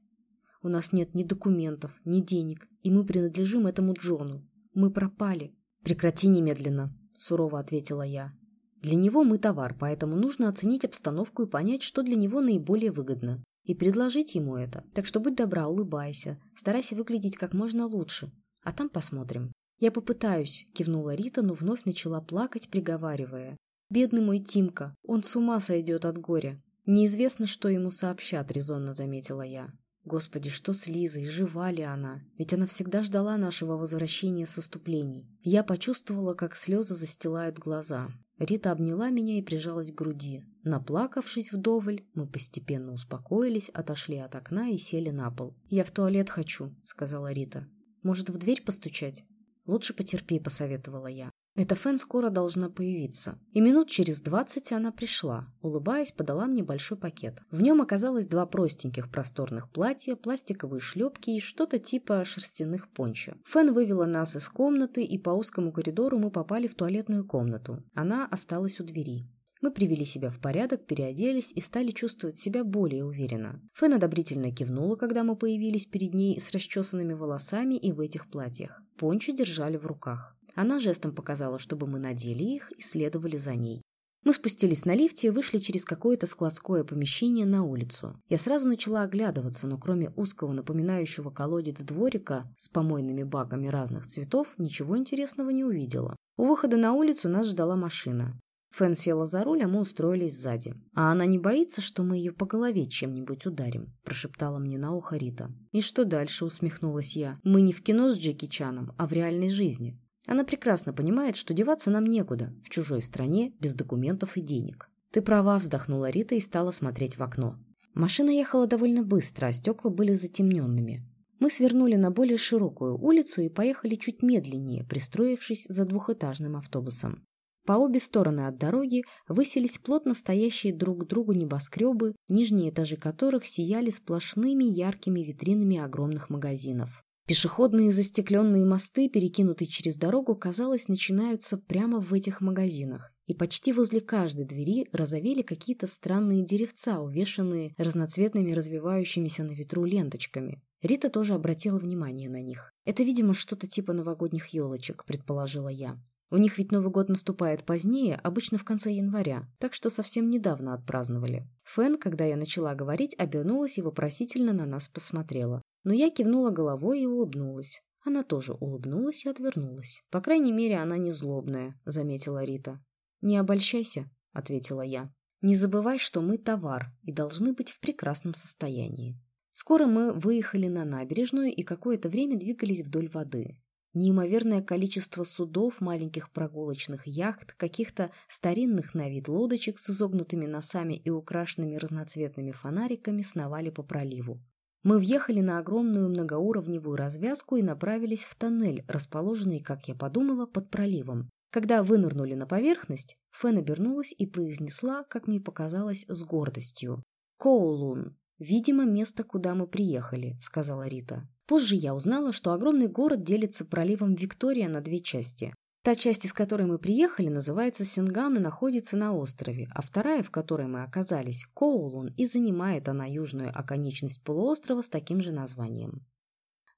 У нас нет ни документов, ни денег, и мы принадлежим этому Джону. Мы пропали. Прекрати немедленно, сурово ответила я. Для него мы товар, поэтому нужно оценить обстановку и понять, что для него наиболее выгодно и предложить ему это. Так что будь добра, улыбайся, старайся выглядеть как можно лучше, а там посмотрим. Я попытаюсь, кивнула Рита, но вновь начала плакать, приговаривая. Бедный мой Тимка, он с ума сойдет от горя. Неизвестно, что ему сообщат, резонно заметила я. Господи, что с Лизой, жива ли она? Ведь она всегда ждала нашего возвращения с выступлений. Я почувствовала, как слезы застилают глаза. Рита обняла меня и прижалась к груди. Наплакавшись вдоволь, мы постепенно успокоились, отошли от окна и сели на пол. «Я в туалет хочу», — сказала Рита. «Может, в дверь постучать?» «Лучше потерпи», — посоветовала я. Эта Фэн скоро должна появиться. И минут через двадцать она пришла. Улыбаясь, подала мне большой пакет. В нем оказалось два простеньких просторных платья, пластиковые шлепки и что-то типа шерстяных пончо. Фэн вывела нас из комнаты, и по узкому коридору мы попали в туалетную комнату. Она осталась у двери. Мы привели себя в порядок, переоделись и стали чувствовать себя более уверенно. Фэн одобрительно кивнула, когда мы появились перед ней с расчесанными волосами и в этих платьях. Пончо держали в руках. Она жестом показала, чтобы мы надели их и следовали за ней. Мы спустились на лифте и вышли через какое-то складское помещение на улицу. Я сразу начала оглядываться, но кроме узкого напоминающего колодец дворика с помойными баками разных цветов, ничего интересного не увидела. У выхода на улицу нас ждала машина. Фэн села за руль, а мы устроились сзади. «А она не боится, что мы ее по голове чем-нибудь ударим?» – прошептала мне на ухо Рита. «И что дальше?» – усмехнулась я. «Мы не в кино с Джеки Чаном, а в реальной жизни. Она прекрасно понимает, что деваться нам некуда, в чужой стране, без документов и денег. «Ты права», – вздохнула Рита и стала смотреть в окно. Машина ехала довольно быстро, а стекла были затемненными. Мы свернули на более широкую улицу и поехали чуть медленнее, пристроившись за двухэтажным автобусом. По обе стороны от дороги высились плотно стоящие друг к другу небоскребы, нижние этажи которых сияли сплошными яркими витринами огромных магазинов. Пешеходные застекленные мосты, перекинутые через дорогу, казалось, начинаются прямо в этих магазинах. И почти возле каждой двери разовели какие-то странные деревца, увешанные разноцветными развивающимися на ветру ленточками. Рита тоже обратила внимание на них. «Это, видимо, что-то типа новогодних елочек», — предположила я. У них ведь Новый год наступает позднее, обычно в конце января, так что совсем недавно отпраздновали. Фэн, когда я начала говорить, обернулась и вопросительно на нас посмотрела. Но я кивнула головой и улыбнулась. Она тоже улыбнулась и отвернулась. По крайней мере, она не злобная, заметила Рита. Не обольщайся, ответила я. Не забывай, что мы товар и должны быть в прекрасном состоянии. Скоро мы выехали на набережную и какое-то время двигались вдоль воды. Неимоверное количество судов, маленьких прогулочных яхт, каких-то старинных на вид лодочек с изогнутыми носами и украшенными разноцветными фонариками сновали по проливу. Мы въехали на огромную многоуровневую развязку и направились в тоннель, расположенный, как я подумала, под проливом. Когда вынырнули на поверхность, Фэн обернулась и произнесла, как мне показалось, с гордостью. «Коулун, видимо, место, куда мы приехали», — сказала Рита. Позже я узнала, что огромный город делится проливом Виктория на две части. Та часть, из которой мы приехали, называется Синган и находится на острове, а вторая, в которой мы оказались, Коулун, и занимает она южную оконечность полуострова с таким же названием.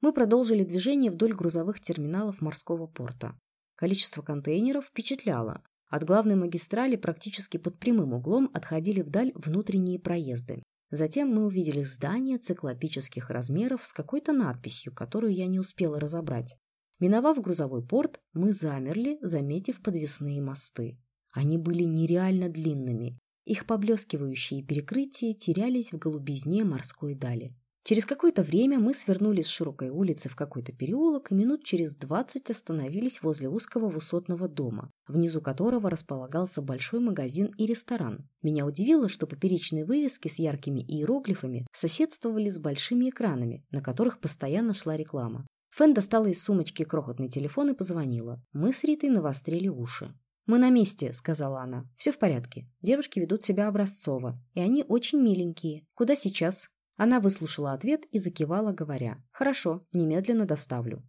Мы продолжили движение вдоль грузовых терминалов морского порта. Количество контейнеров впечатляло. От главной магистрали практически под прямым углом отходили вдаль внутренние проезды. Затем мы увидели здание циклопических размеров с какой-то надписью, которую я не успела разобрать. Миновав грузовой порт, мы замерли, заметив подвесные мосты. Они были нереально длинными. Их поблескивающие перекрытия терялись в голубизне морской дали. Через какое-то время мы свернули с широкой улицы в какой-то переулок и минут через двадцать остановились возле узкого высотного дома, внизу которого располагался большой магазин и ресторан. Меня удивило, что поперечные вывески с яркими иероглифами соседствовали с большими экранами, на которых постоянно шла реклама. Фэн достала из сумочки крохотный телефон и позвонила. Мы с Ритой навострили уши. «Мы на месте», — сказала она. «Все в порядке. Девушки ведут себя образцово. И они очень миленькие. Куда сейчас?» Она выслушала ответ и закивала, говоря. «Хорошо, немедленно доставлю».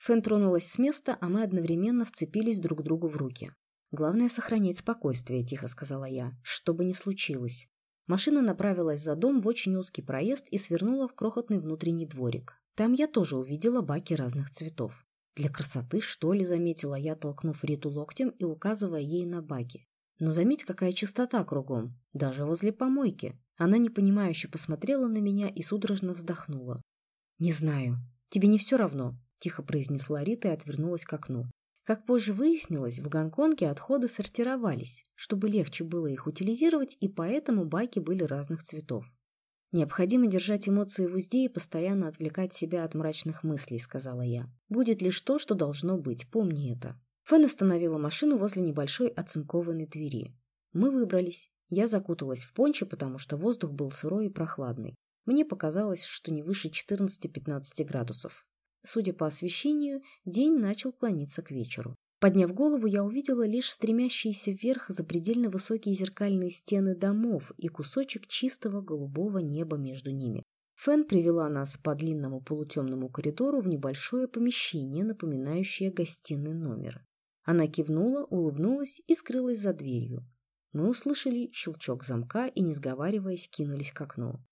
Фэн тронулась с места, а мы одновременно вцепились друг другу в руки. «Главное — сохранять спокойствие», — тихо сказала я, — «что бы ни случилось». Машина направилась за дом в очень узкий проезд и свернула в крохотный внутренний дворик. Там я тоже увидела баки разных цветов. Для красоты, что ли, заметила я, толкнув Риту локтем и указывая ей на баки. Но заметь, какая чистота кругом, даже возле помойки. Она непонимающе посмотрела на меня и судорожно вздохнула. «Не знаю. Тебе не все равно», – тихо произнесла Рита и отвернулась к окну. Как позже выяснилось, в Гонконге отходы сортировались, чтобы легче было их утилизировать, и поэтому баки были разных цветов. «Необходимо держать эмоции в узде и постоянно отвлекать себя от мрачных мыслей», — сказала я. «Будет лишь то, что должно быть, помни это». Фэн остановила машину возле небольшой оцинкованной двери. Мы выбрались. Я закуталась в пончо, потому что воздух был сырой и прохладный. Мне показалось, что не выше 14-15 градусов. Судя по освещению, день начал клониться к вечеру. Подняв голову, я увидела лишь стремящиеся вверх запредельно высокие зеркальные стены домов и кусочек чистого голубого неба между ними. Фэн привела нас по длинному полутемному коридору в небольшое помещение, напоминающее гостиный номер. Она кивнула, улыбнулась и скрылась за дверью. Мы услышали щелчок замка и, не сговариваясь, кинулись к окну.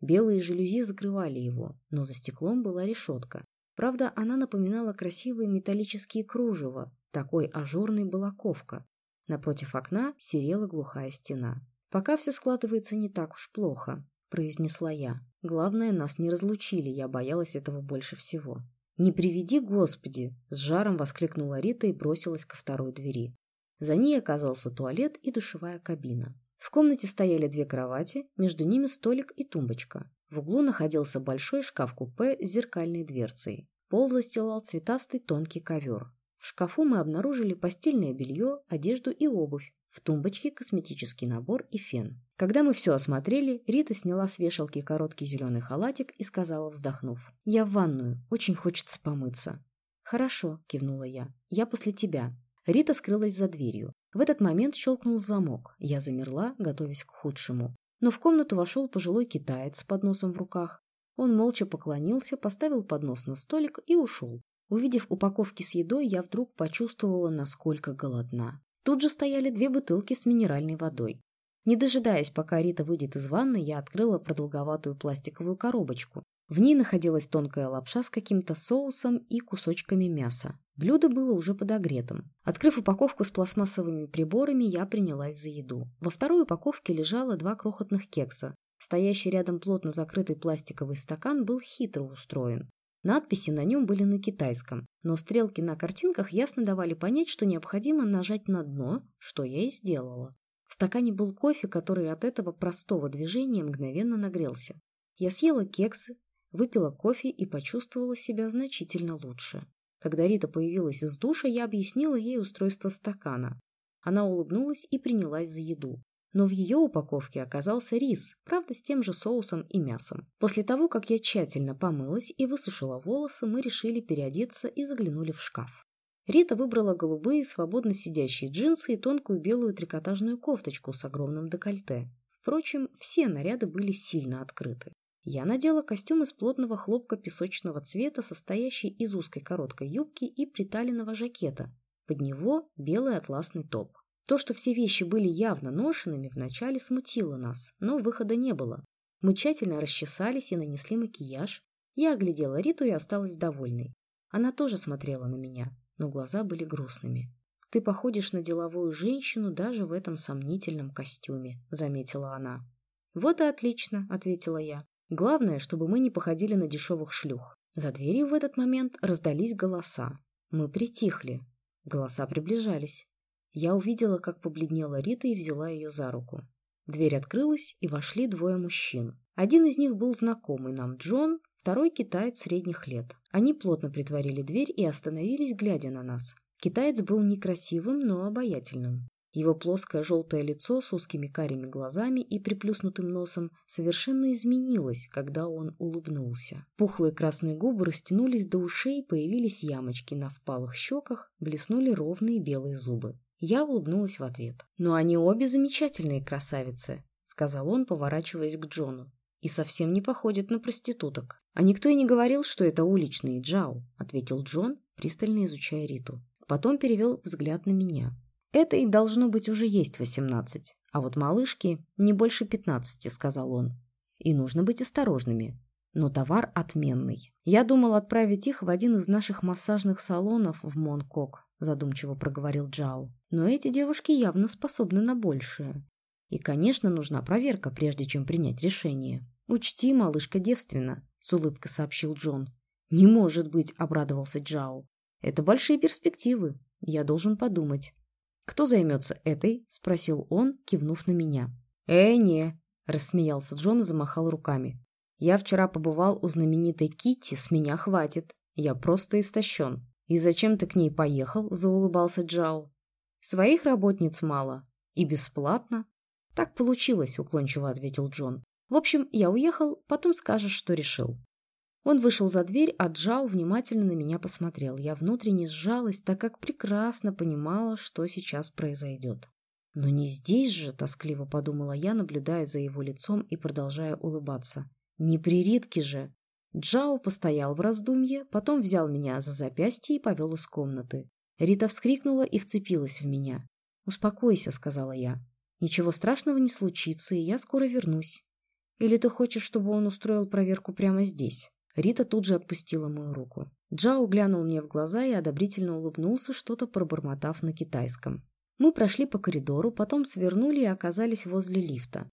Белые жалюзи закрывали его, но за стеклом была решетка. Правда, она напоминала красивые металлические кружева, такой ажурной была ковка. Напротив окна серела глухая стена. «Пока все складывается не так уж плохо», — произнесла я. «Главное, нас не разлучили, я боялась этого больше всего». «Не приведи, Господи!» — с жаром воскликнула Рита и бросилась ко второй двери. За ней оказался туалет и душевая кабина. В комнате стояли две кровати, между ними столик и тумбочка. В углу находился большой шкаф-купе с зеркальной дверцей. Пол застилал цветастый тонкий ковер. В шкафу мы обнаружили постельное белье, одежду и обувь. В тумбочке косметический набор и фен. Когда мы все осмотрели, Рита сняла с вешалки короткий зеленый халатик и сказала, вздохнув. «Я в ванную. Очень хочется помыться». «Хорошо», – кивнула я. «Я после тебя». Рита скрылась за дверью. В этот момент щелкнул замок. Я замерла, готовясь к худшему. Но в комнату вошел пожилой китаец с подносом в руках. Он молча поклонился, поставил поднос на столик и ушел. Увидев упаковки с едой, я вдруг почувствовала, насколько голодна. Тут же стояли две бутылки с минеральной водой. Не дожидаясь, пока Рита выйдет из ванны, я открыла продолговатую пластиковую коробочку. В ней находилась тонкая лапша с каким-то соусом и кусочками мяса. Блюдо было уже подогретым. Открыв упаковку с пластмассовыми приборами, я принялась за еду. Во второй упаковке лежало два крохотных кекса. Стоящий рядом плотно закрытый пластиковый стакан был хитро устроен. Надписи на нем были на китайском, но стрелки на картинках ясно давали понять, что необходимо нажать на дно, что я и сделала. В стакане был кофе, который от этого простого движения мгновенно нагрелся. Я съела кексы, выпила кофе и почувствовала себя значительно лучше. Когда Рита появилась из душа, я объяснила ей устройство стакана. Она улыбнулась и принялась за еду. Но в ее упаковке оказался рис, правда, с тем же соусом и мясом. После того, как я тщательно помылась и высушила волосы, мы решили переодеться и заглянули в шкаф. Рита выбрала голубые, свободно сидящие джинсы и тонкую белую трикотажную кофточку с огромным декольте. Впрочем, все наряды были сильно открыты. Я надела костюм из плотного хлопка песочного цвета, состоящий из узкой короткой юбки и приталенного жакета. Под него белый атласный топ. То, что все вещи были явно ношенными, вначале смутило нас, но выхода не было. Мы тщательно расчесались и нанесли макияж. Я оглядела Риту и осталась довольной. Она тоже смотрела на меня но глаза были грустными. «Ты походишь на деловую женщину даже в этом сомнительном костюме», — заметила она. «Вот и отлично», — ответила я. «Главное, чтобы мы не походили на дешевых шлюх». За дверью в этот момент раздались голоса. Мы притихли. Голоса приближались. Я увидела, как побледнела Рита и взяла ее за руку. Дверь открылась, и вошли двое мужчин. Один из них был знакомый нам Джон, Второй китаец средних лет. Они плотно притворили дверь и остановились, глядя на нас. Китаец был некрасивым, но обаятельным. Его плоское желтое лицо с узкими карими глазами и приплюснутым носом совершенно изменилось, когда он улыбнулся. Пухлые красные губы растянулись до ушей, появились ямочки на впалых щеках, блеснули ровные белые зубы. Я улыбнулась в ответ. «Но они обе замечательные красавицы», — сказал он, поворачиваясь к Джону. «И совсем не походят на проституток». «А никто и не говорил, что это уличные Джао», — ответил Джон, пристально изучая Риту. Потом перевел взгляд на меня. «Это и должно быть уже есть восемнадцать, а вот малышки не больше пятнадцати», — сказал он. «И нужно быть осторожными. Но товар отменный. Я думал отправить их в один из наших массажных салонов в Монкок», — задумчиво проговорил Джао. «Но эти девушки явно способны на большее. И, конечно, нужна проверка, прежде чем принять решение. Учти, малышка девственна, с улыбкой сообщил Джон. «Не может быть!» – обрадовался Джао. «Это большие перспективы. Я должен подумать». «Кто займется этой?» – спросил он, кивнув на меня. «Э, не!» – рассмеялся Джон и замахал руками. «Я вчера побывал у знаменитой Китти, с меня хватит. Я просто истощен». «И зачем ты к ней поехал?» – заулыбался Джао. «Своих работниц мало. И бесплатно». «Так получилось», – уклончиво ответил Джон. В общем, я уехал, потом скажешь, что решил. Он вышел за дверь, а Джао внимательно на меня посмотрел. Я внутренне сжалась, так как прекрасно понимала, что сейчас произойдет. «Но не здесь же», — тоскливо подумала я, наблюдая за его лицом и продолжая улыбаться. «Не при Ритке же!» Джао постоял в раздумье, потом взял меня за запястье и повел из комнаты. Рита вскрикнула и вцепилась в меня. «Успокойся», — сказала я. «Ничего страшного не случится, и я скоро вернусь». Или ты хочешь, чтобы он устроил проверку прямо здесь?» Рита тут же отпустила мою руку. Джао глянул мне в глаза и одобрительно улыбнулся, что-то пробормотав на китайском. Мы прошли по коридору, потом свернули и оказались возле лифта.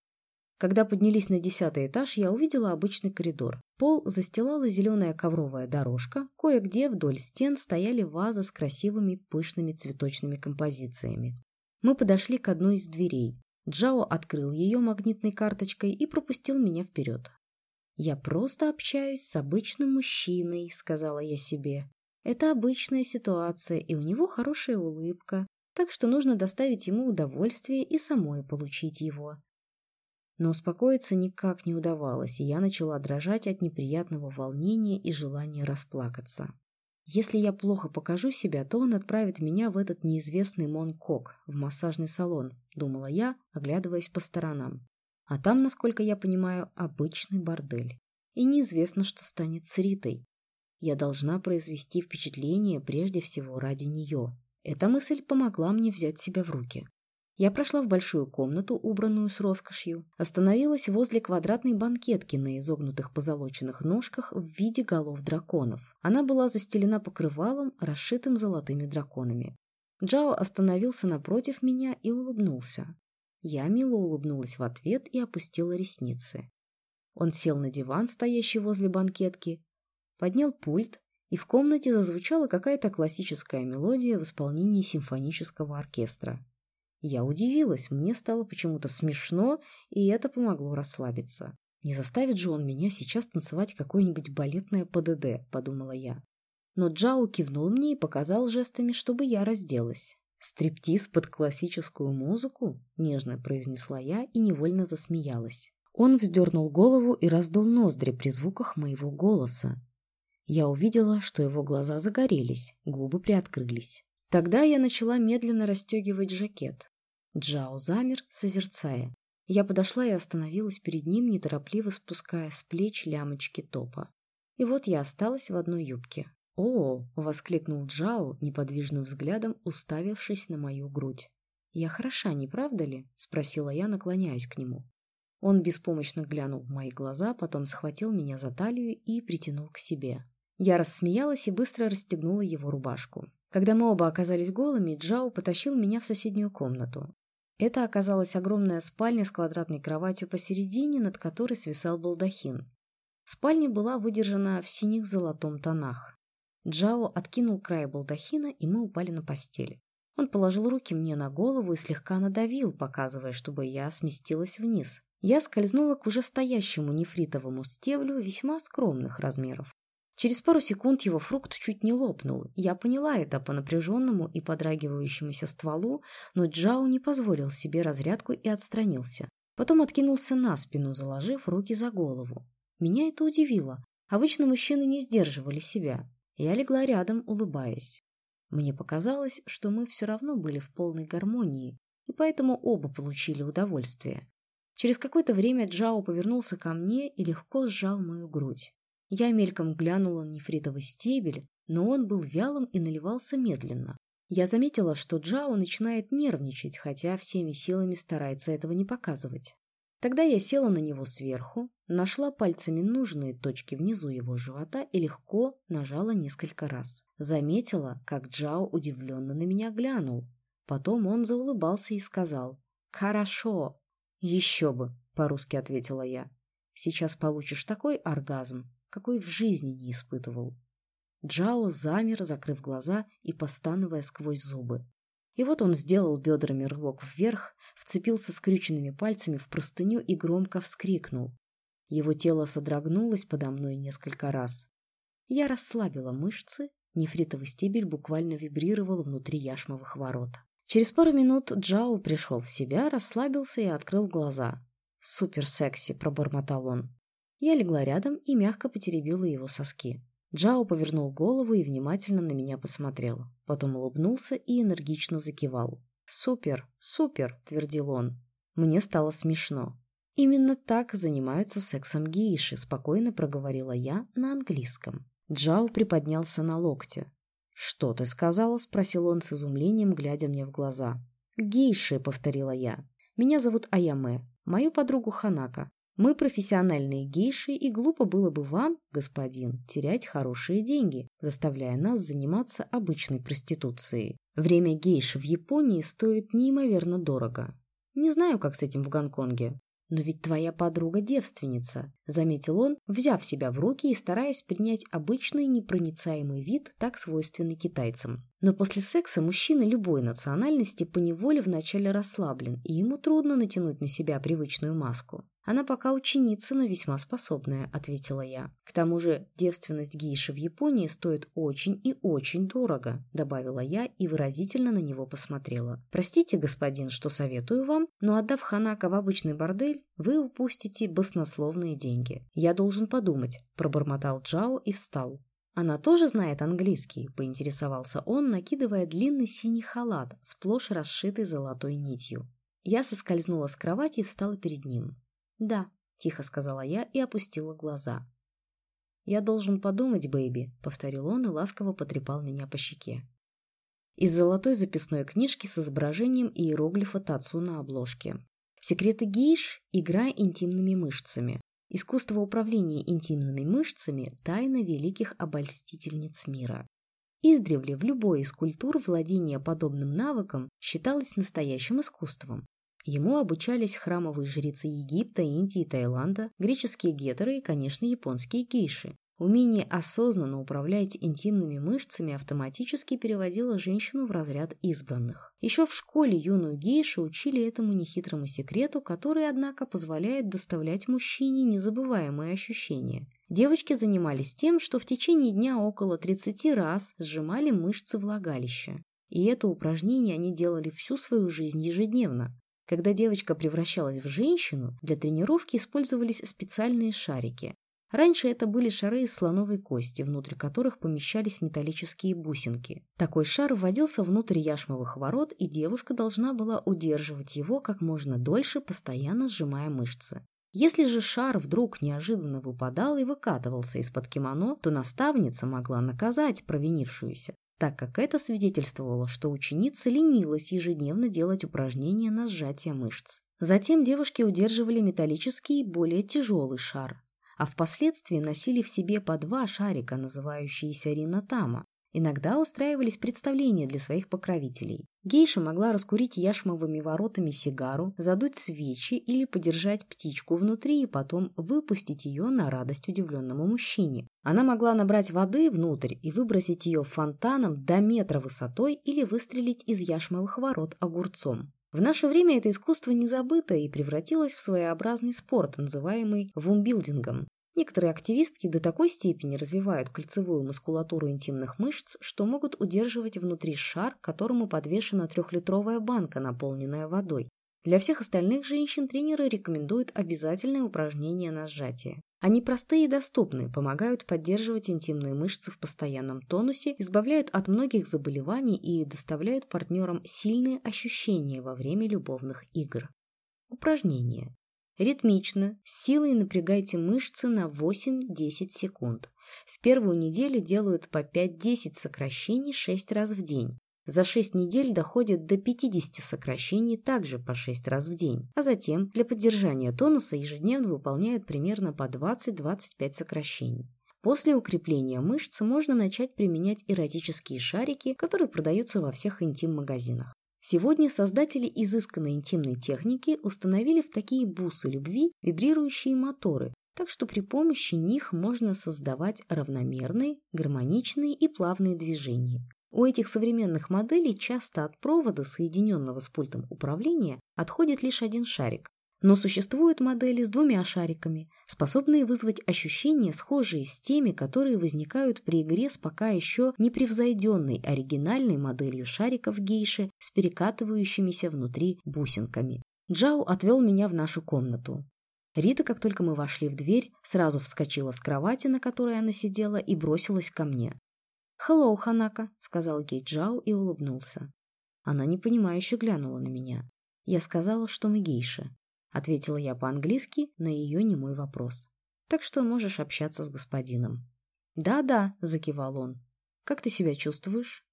Когда поднялись на десятый этаж, я увидела обычный коридор. Пол застилала зеленая ковровая дорожка, кое-где вдоль стен стояли вазы с красивыми пышными цветочными композициями. Мы подошли к одной из дверей. Джао открыл ее магнитной карточкой и пропустил меня вперед. «Я просто общаюсь с обычным мужчиной», — сказала я себе. «Это обычная ситуация, и у него хорошая улыбка, так что нужно доставить ему удовольствие и самой получить его». Но успокоиться никак не удавалось, и я начала дрожать от неприятного волнения и желания расплакаться. Если я плохо покажу себя, то он отправит меня в этот неизвестный Монкок, в массажный салон, думала я, оглядываясь по сторонам. А там, насколько я понимаю, обычный бордель. и неизвестно, что станет с Ритой. Я должна произвести впечатление прежде всего ради нее. Эта мысль помогла мне взять себя в руки. Я прошла в большую комнату, убранную с роскошью, остановилась возле квадратной банкетки на изогнутых позолоченных ножках в виде голов драконов. Она была застелена покрывалом, расшитым золотыми драконами. Джао остановился напротив меня и улыбнулся. Я мило улыбнулась в ответ и опустила ресницы. Он сел на диван, стоящий возле банкетки, поднял пульт, и в комнате зазвучала какая-то классическая мелодия в исполнении симфонического оркестра. Я удивилась, мне стало почему-то смешно, и это помогло расслабиться. Не заставит же он меня сейчас танцевать какое-нибудь балетное ПДД, подумала я. Но Джао кивнул мне и показал жестами, чтобы я разделась. «Стриптиз под классическую музыку?» – нежно произнесла я и невольно засмеялась. Он вздернул голову и раздул ноздри при звуках моего голоса. Я увидела, что его глаза загорелись, губы приоткрылись. Тогда я начала медленно расстегивать жакет. Джао замер, созерцая. Я подошла и остановилась перед ним, неторопливо спуская с плеч лямочки топа. И вот я осталась в одной юбке. «О!» — воскликнул Джао, неподвижным взглядом уставившись на мою грудь. «Я хороша, не правда ли?» — спросила я, наклоняясь к нему. Он беспомощно глянул в мои глаза, потом схватил меня за талию и притянул к себе. Я рассмеялась и быстро расстегнула его рубашку. Когда мы оба оказались голыми, Джао потащил меня в соседнюю комнату. Это оказалась огромная спальня с квадратной кроватью посередине, над которой свисал балдахин. Спальня была выдержана в синих золотом тонах. Джао откинул край балдахина, и мы упали на постель. Он положил руки мне на голову и слегка надавил, показывая, чтобы я сместилась вниз. Я скользнула к уже стоящему нефритовому стеблю весьма скромных размеров. Через пару секунд его фрукт чуть не лопнул. Я поняла это по напряженному и подрагивающемуся стволу, но Джао не позволил себе разрядку и отстранился. Потом откинулся на спину, заложив руки за голову. Меня это удивило. Обычно мужчины не сдерживали себя. Я легла рядом, улыбаясь. Мне показалось, что мы все равно были в полной гармонии, и поэтому оба получили удовольствие. Через какое-то время Джао повернулся ко мне и легко сжал мою грудь. Я мельком глянула на нефритовый стебель, но он был вялым и наливался медленно. Я заметила, что Джао начинает нервничать, хотя всеми силами старается этого не показывать. Тогда я села на него сверху, нашла пальцами нужные точки внизу его живота и легко нажала несколько раз. Заметила, как Джао удивленно на меня глянул. Потом он заулыбался и сказал «Хорошо». «Еще бы», — по-русски ответила я. «Сейчас получишь такой оргазм, какой в жизни не испытывал. Джао замер, закрыв глаза и постановая сквозь зубы. И вот он сделал бедрами рывок вверх, вцепился скрюченными пальцами в простыню и громко вскрикнул. Его тело содрогнулось подо мной несколько раз. Я расслабила мышцы, нефритовый стебель буквально вибрировал внутри яшмовых ворот. Через пару минут Джао пришел в себя, расслабился и открыл глаза. «Супер секси!» – пробормотал он. Я легла рядом и мягко потеребила его соски. Джао повернул голову и внимательно на меня посмотрел. Потом улыбнулся и энергично закивал. «Супер, супер!» – твердил он. Мне стало смешно. «Именно так занимаются сексом гейши», – спокойно проговорила я на английском. Джао приподнялся на локте. «Что ты сказала?» – спросил он с изумлением, глядя мне в глаза. «Гейши», – повторила я. «Меня зовут Аяме, мою подругу Ханака. Мы профессиональные гейши, и глупо было бы вам, господин, терять хорошие деньги, заставляя нас заниматься обычной проституцией. Время гейши в Японии стоит неимоверно дорого. Не знаю, как с этим в Гонконге. «Но ведь твоя подруга девственница», — заметил он, взяв себя в руки и стараясь принять обычный непроницаемый вид, так свойственный китайцам. Но после секса мужчина любой национальности поневоле вначале расслаблен, и ему трудно натянуть на себя привычную маску. «Она пока ученица, но весьма способная», — ответила я. «К тому же девственность гейши в Японии стоит очень и очень дорого», — добавила я и выразительно на него посмотрела. «Простите, господин, что советую вам, но отдав Ханака в обычный бордель, вы упустите баснословные деньги. Я должен подумать», — пробормотал Джао и встал. «Она тоже знает английский?» – поинтересовался он, накидывая длинный синий халат, сплошь расшитый золотой нитью. Я соскользнула с кровати и встала перед ним. «Да», — тихо сказала я и опустила глаза. «Я должен подумать, baby», — повторил он и ласково потрепал меня по щеке. Из золотой записной книжки с изображением иероглифа Тацу на обложке. Секреты гейш – игра интимными мышцами. Искусство управления интимными мышцами – тайна великих обольстительниц мира. Издревле в любой из культур владение подобным навыком считалось настоящим искусством. Ему обучались храмовые жрицы Египта, Индии, Таиланда, греческие гетеры и, конечно, японские гейши. Умение осознанно управлять интимными мышцами автоматически переводило женщину в разряд избранных. Еще в школе юную гейшу учили этому нехитрому секрету, который, однако, позволяет доставлять мужчине незабываемые ощущения. Девочки занимались тем, что в течение дня около 30 раз сжимали мышцы влагалища. И это упражнение они делали всю свою жизнь ежедневно. Когда девочка превращалась в женщину, для тренировки использовались специальные шарики. Раньше это были шары из слоновой кости, внутрь которых помещались металлические бусинки. Такой шар вводился внутрь яшмовых ворот, и девушка должна была удерживать его как можно дольше, постоянно сжимая мышцы. Если же шар вдруг неожиданно выпадал и выкатывался из-под кимоно, то наставница могла наказать провинившуюся, так как это свидетельствовало, что ученица ленилась ежедневно делать упражнения на сжатие мышц. Затем девушки удерживали металлический, более тяжелый шар, а впоследствии носили в себе по два шарика, называющиеся ринатама. Иногда устраивались представления для своих покровителей. Гейша могла раскурить яшмовыми воротами сигару, задуть свечи или подержать птичку внутри и потом выпустить ее на радость удивленному мужчине. Она могла набрать воды внутрь и выбросить ее фонтаном до метра высотой или выстрелить из яшмовых ворот огурцом. В наше время это искусство не забыто и превратилось в своеобразный спорт, называемый вумбилдингом. Некоторые активистки до такой степени развивают кольцевую мускулатуру интимных мышц, что могут удерживать внутри шар, которому подвешена трехлитровая банка, наполненная водой. Для всех остальных женщин тренеры рекомендуют обязательное упражнение на сжатие. Они простые и доступны, помогают поддерживать интимные мышцы в постоянном тонусе, избавляют от многих заболеваний и доставляют партнерам сильные ощущения во время любовных игр. Упражнение. Ритмично, с силой напрягайте мышцы на 8-10 секунд. В первую неделю делают по 5-10 сокращений 6 раз в день. За 6 недель доходит до 50 сокращений также по 6 раз в день, а затем для поддержания тонуса ежедневно выполняют примерно по 20-25 сокращений. После укрепления мышц можно начать применять эротические шарики, которые продаются во всех интим-магазинах. Сегодня создатели изысканной интимной техники установили в такие бусы любви вибрирующие моторы, так что при помощи них можно создавать равномерные, гармоничные и плавные движения. У этих современных моделей часто от провода, соединенного с пультом управления, отходит лишь один шарик. Но существуют модели с двумя шариками, способные вызвать ощущения, схожие с теми, которые возникают при игре с пока еще непревзойденной оригинальной моделью шариков гейши с перекатывающимися внутри бусинками. Джао отвел меня в нашу комнату. Рита, как только мы вошли в дверь, сразу вскочила с кровати, на которой она сидела, и бросилась ко мне. «Хеллоу, Ханака», — сказал Гей Джао и улыбнулся. Она непонимающе глянула на меня. Я сказала, что мы гейши. Ответила я по-английски на ее немой вопрос. Так что можешь общаться с господином. «Да-да», — закивал он. «Как ты себя чувствуешь?»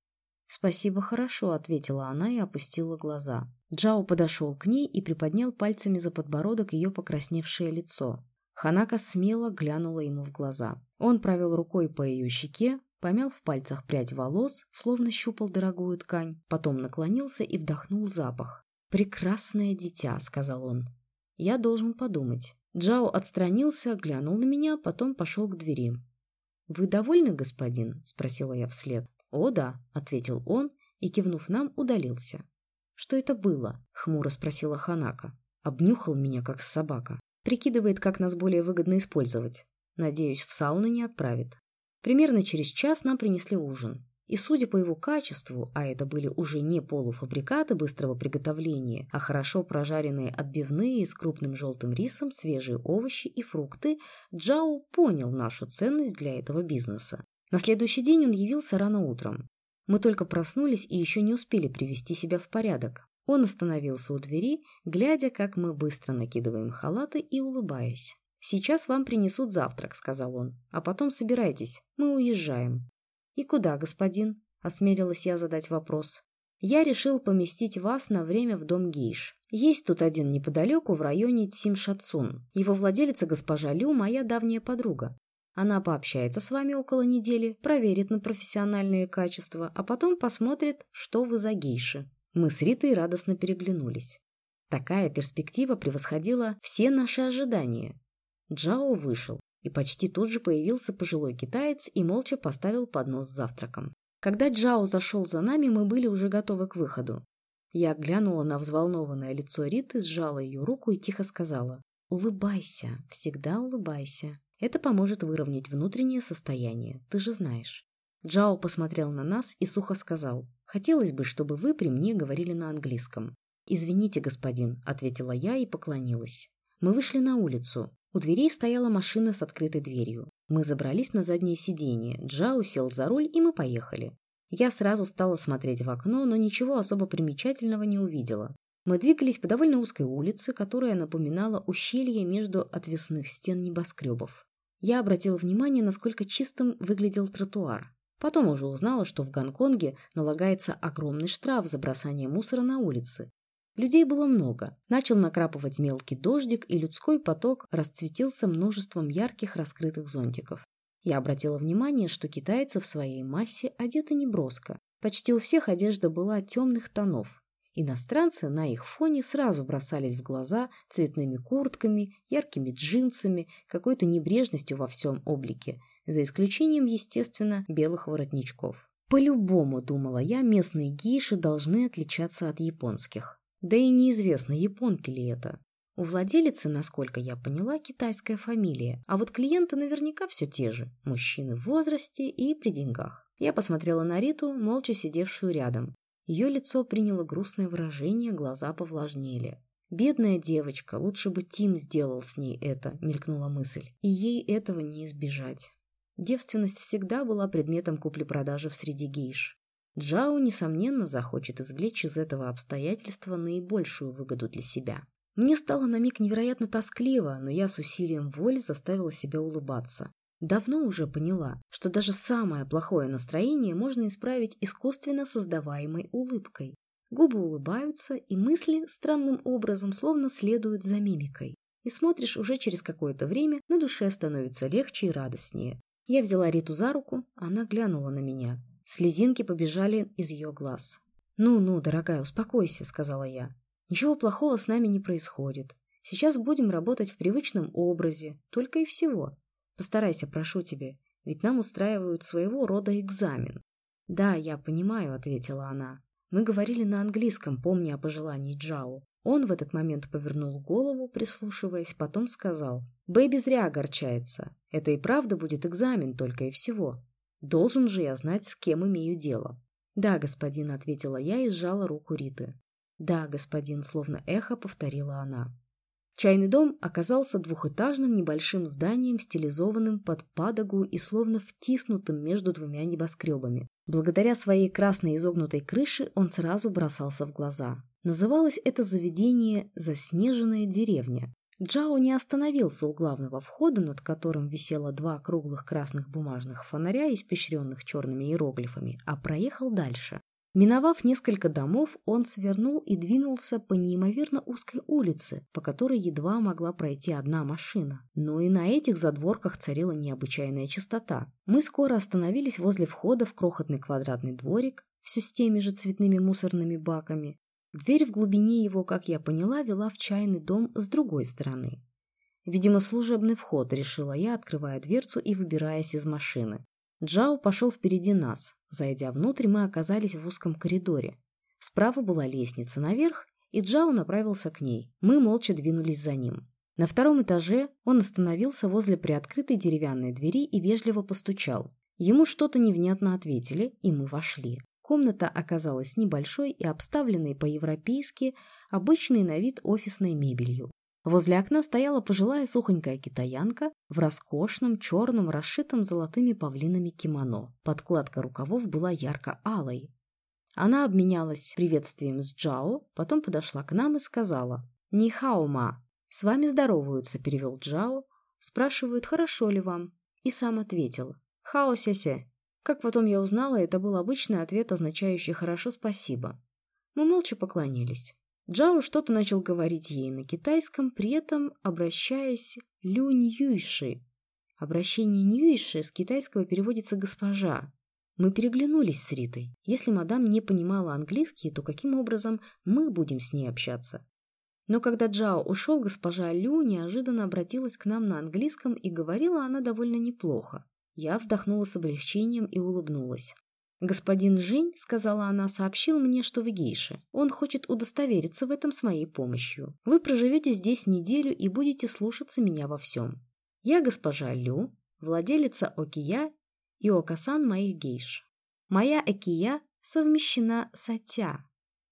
«Спасибо, хорошо», — ответила она и опустила глаза. Джао подошел к ней и приподнял пальцами за подбородок ее покрасневшее лицо. Ханака смело глянула ему в глаза. Он провел рукой по ее щеке, помял в пальцах прядь волос, словно щупал дорогую ткань, потом наклонился и вдохнул запах. «Прекрасное дитя», — сказал он. «Я должен подумать». Джао отстранился, глянул на меня, потом пошел к двери. «Вы довольны, господин?» — спросила я вслед. «О, да», — ответил он и, кивнув нам, удалился. «Что это было?» — хмуро спросила Ханака. Обнюхал меня, как собака. Прикидывает, как нас более выгодно использовать. Надеюсь, в сауну не отправит. Примерно через час нам принесли ужин. И судя по его качеству, а это были уже не полуфабрикаты быстрого приготовления, а хорошо прожаренные отбивные с крупным желтым рисом, свежие овощи и фрукты, Джао понял нашу ценность для этого бизнеса. На следующий день он явился рано утром. Мы только проснулись и еще не успели привести себя в порядок. Он остановился у двери, глядя, как мы быстро накидываем халаты и улыбаясь. «Сейчас вам принесут завтрак», — сказал он. «А потом собирайтесь, мы уезжаем». «И куда, господин?» — осмелилась я задать вопрос. «Я решил поместить вас на время в дом гейш. Есть тут один неподалеку в районе Цимшацун. Его владелица госпожа Лю, моя давняя подруга. Она пообщается с вами около недели, проверит на профессиональные качества, а потом посмотрит, что вы за гейши. Мы с Ритой радостно переглянулись. Такая перспектива превосходила все наши ожидания. Джао вышел, и почти тут же появился пожилой китаец и молча поставил поднос с завтраком. Когда Джао зашел за нами, мы были уже готовы к выходу. Я глянула на взволнованное лицо Риты, сжала ее руку и тихо сказала «Улыбайся, всегда улыбайся». Это поможет выровнять внутреннее состояние, ты же знаешь. Джао посмотрел на нас и сухо сказал, «Хотелось бы, чтобы вы при мне говорили на английском». «Извините, господин», — ответила я и поклонилась. Мы вышли на улицу. У дверей стояла машина с открытой дверью. Мы забрались на заднее сиденье, Джао сел за руль, и мы поехали. Я сразу стала смотреть в окно, но ничего особо примечательного не увидела. Мы двигались по довольно узкой улице, которая напоминала ущелье между отвесных стен небоскребов. Я обратила внимание, насколько чистым выглядел тротуар. Потом уже узнала, что в Гонконге налагается огромный штраф за бросание мусора на улице. Людей было много. Начал накрапывать мелкий дождик, и людской поток расцветился множеством ярких раскрытых зонтиков. Я обратила внимание, что китайцы в своей массе одеты неброско. Почти у всех одежда была темных тонов, Иностранцы на их фоне сразу бросались в глаза цветными куртками, яркими джинсами, какой-то небрежностью во всем облике, за исключением, естественно, белых воротничков. По-любому, думала я, местные гейши должны отличаться от японских. Да и неизвестно, японки ли это. У владелицы, насколько я поняла, китайская фамилия, а вот клиенты наверняка все те же, мужчины в возрасте и при деньгах. Я посмотрела на Риту, молча сидевшую рядом. Ее лицо приняло грустное выражение, глаза повлажнели. «Бедная девочка, лучше бы Тим сделал с ней это», — мелькнула мысль. «И ей этого не избежать». Девственность всегда была предметом купли-продажи в среди гейш. Джао, несомненно, захочет извлечь из этого обстоятельства наибольшую выгоду для себя. Мне стало на миг невероятно тоскливо, но я с усилием воли заставила себя улыбаться. Давно уже поняла, что даже самое плохое настроение можно исправить искусственно создаваемой улыбкой. Губы улыбаются, и мысли странным образом словно следуют за мимикой. И смотришь уже через какое-то время, на душе становится легче и радостнее. Я взяла Риту за руку, она глянула на меня. Слезинки побежали из ее глаз. «Ну-ну, дорогая, успокойся», — сказала я. «Ничего плохого с нами не происходит. Сейчас будем работать в привычном образе, только и всего. Постарайся, прошу тебя, ведь нам устраивают своего рода экзамен. Да, я понимаю, ответила она. Мы говорили на английском, помня о пожелании Джао. Он в этот момент повернул голову, прислушиваясь, потом сказал. «Бэби зря огорчается. Это и правда будет экзамен только и всего. Должен же я знать, с кем имею дело». «Да, господин», — ответила я и сжала руку Риты. «Да, господин», — словно эхо повторила она. Чайный дом оказался двухэтажным небольшим зданием, стилизованным под падагу и словно втиснутым между двумя небоскребами. Благодаря своей красной изогнутой крыше он сразу бросался в глаза. Называлось это заведение «Заснеженная деревня». Джао не остановился у главного входа, над которым висело два круглых красных бумажных фонаря, испещренных черными иероглифами, а проехал дальше. Миновав несколько домов, он свернул и двинулся по неимоверно узкой улице, по которой едва могла пройти одна машина. Но и на этих задворках царила необычайная чистота. Мы скоро остановились возле входа в крохотный квадратный дворик, все с теми же цветными мусорными баками. Дверь в глубине его, как я поняла, вела в чайный дом с другой стороны. Видимо, служебный вход, решила я, открывая дверцу и выбираясь из машины. Джао пошел впереди нас. Зайдя внутрь, мы оказались в узком коридоре. Справа была лестница наверх, и Джао направился к ней. Мы молча двинулись за ним. На втором этаже он остановился возле приоткрытой деревянной двери и вежливо постучал. Ему что-то невнятно ответили, и мы вошли. Комната оказалась небольшой и обставленной по-европейски, обычной на вид офисной мебелью. Возле окна стояла пожилая сухонькая китаянка в роскошном черном, расшитом золотыми павлинами кимоно. Подкладка рукавов была ярко-алой. Она обменялась приветствием с Джао, потом подошла к нам и сказала «Нихао, ма!» «С вами здороваются», — перевел Джао. Спрашивают, хорошо ли вам. И сам ответил. Хао сяся. Как потом я узнала, это был обычный ответ, означающий «хорошо, спасибо». Мы молча поклонились. Джао что-то начал говорить ей на китайском, при этом обращаясь «лю ньюйши». Обращение ньюйши с китайского переводится «госпожа». Мы переглянулись с Ритой. Если мадам не понимала английский, то каким образом мы будем с ней общаться? Но когда Джао ушел, госпожа Лю неожиданно обратилась к нам на английском и говорила она довольно неплохо. Я вздохнула с облегчением и улыбнулась. «Господин Жень, — сказала она, — сообщил мне, что вы гейша. Он хочет удостовериться в этом с моей помощью. Вы проживете здесь неделю и будете слушаться меня во всем. Я госпожа Лю, владелица Окия и Окасан моих гейш. Моя Окия совмещена с Атя.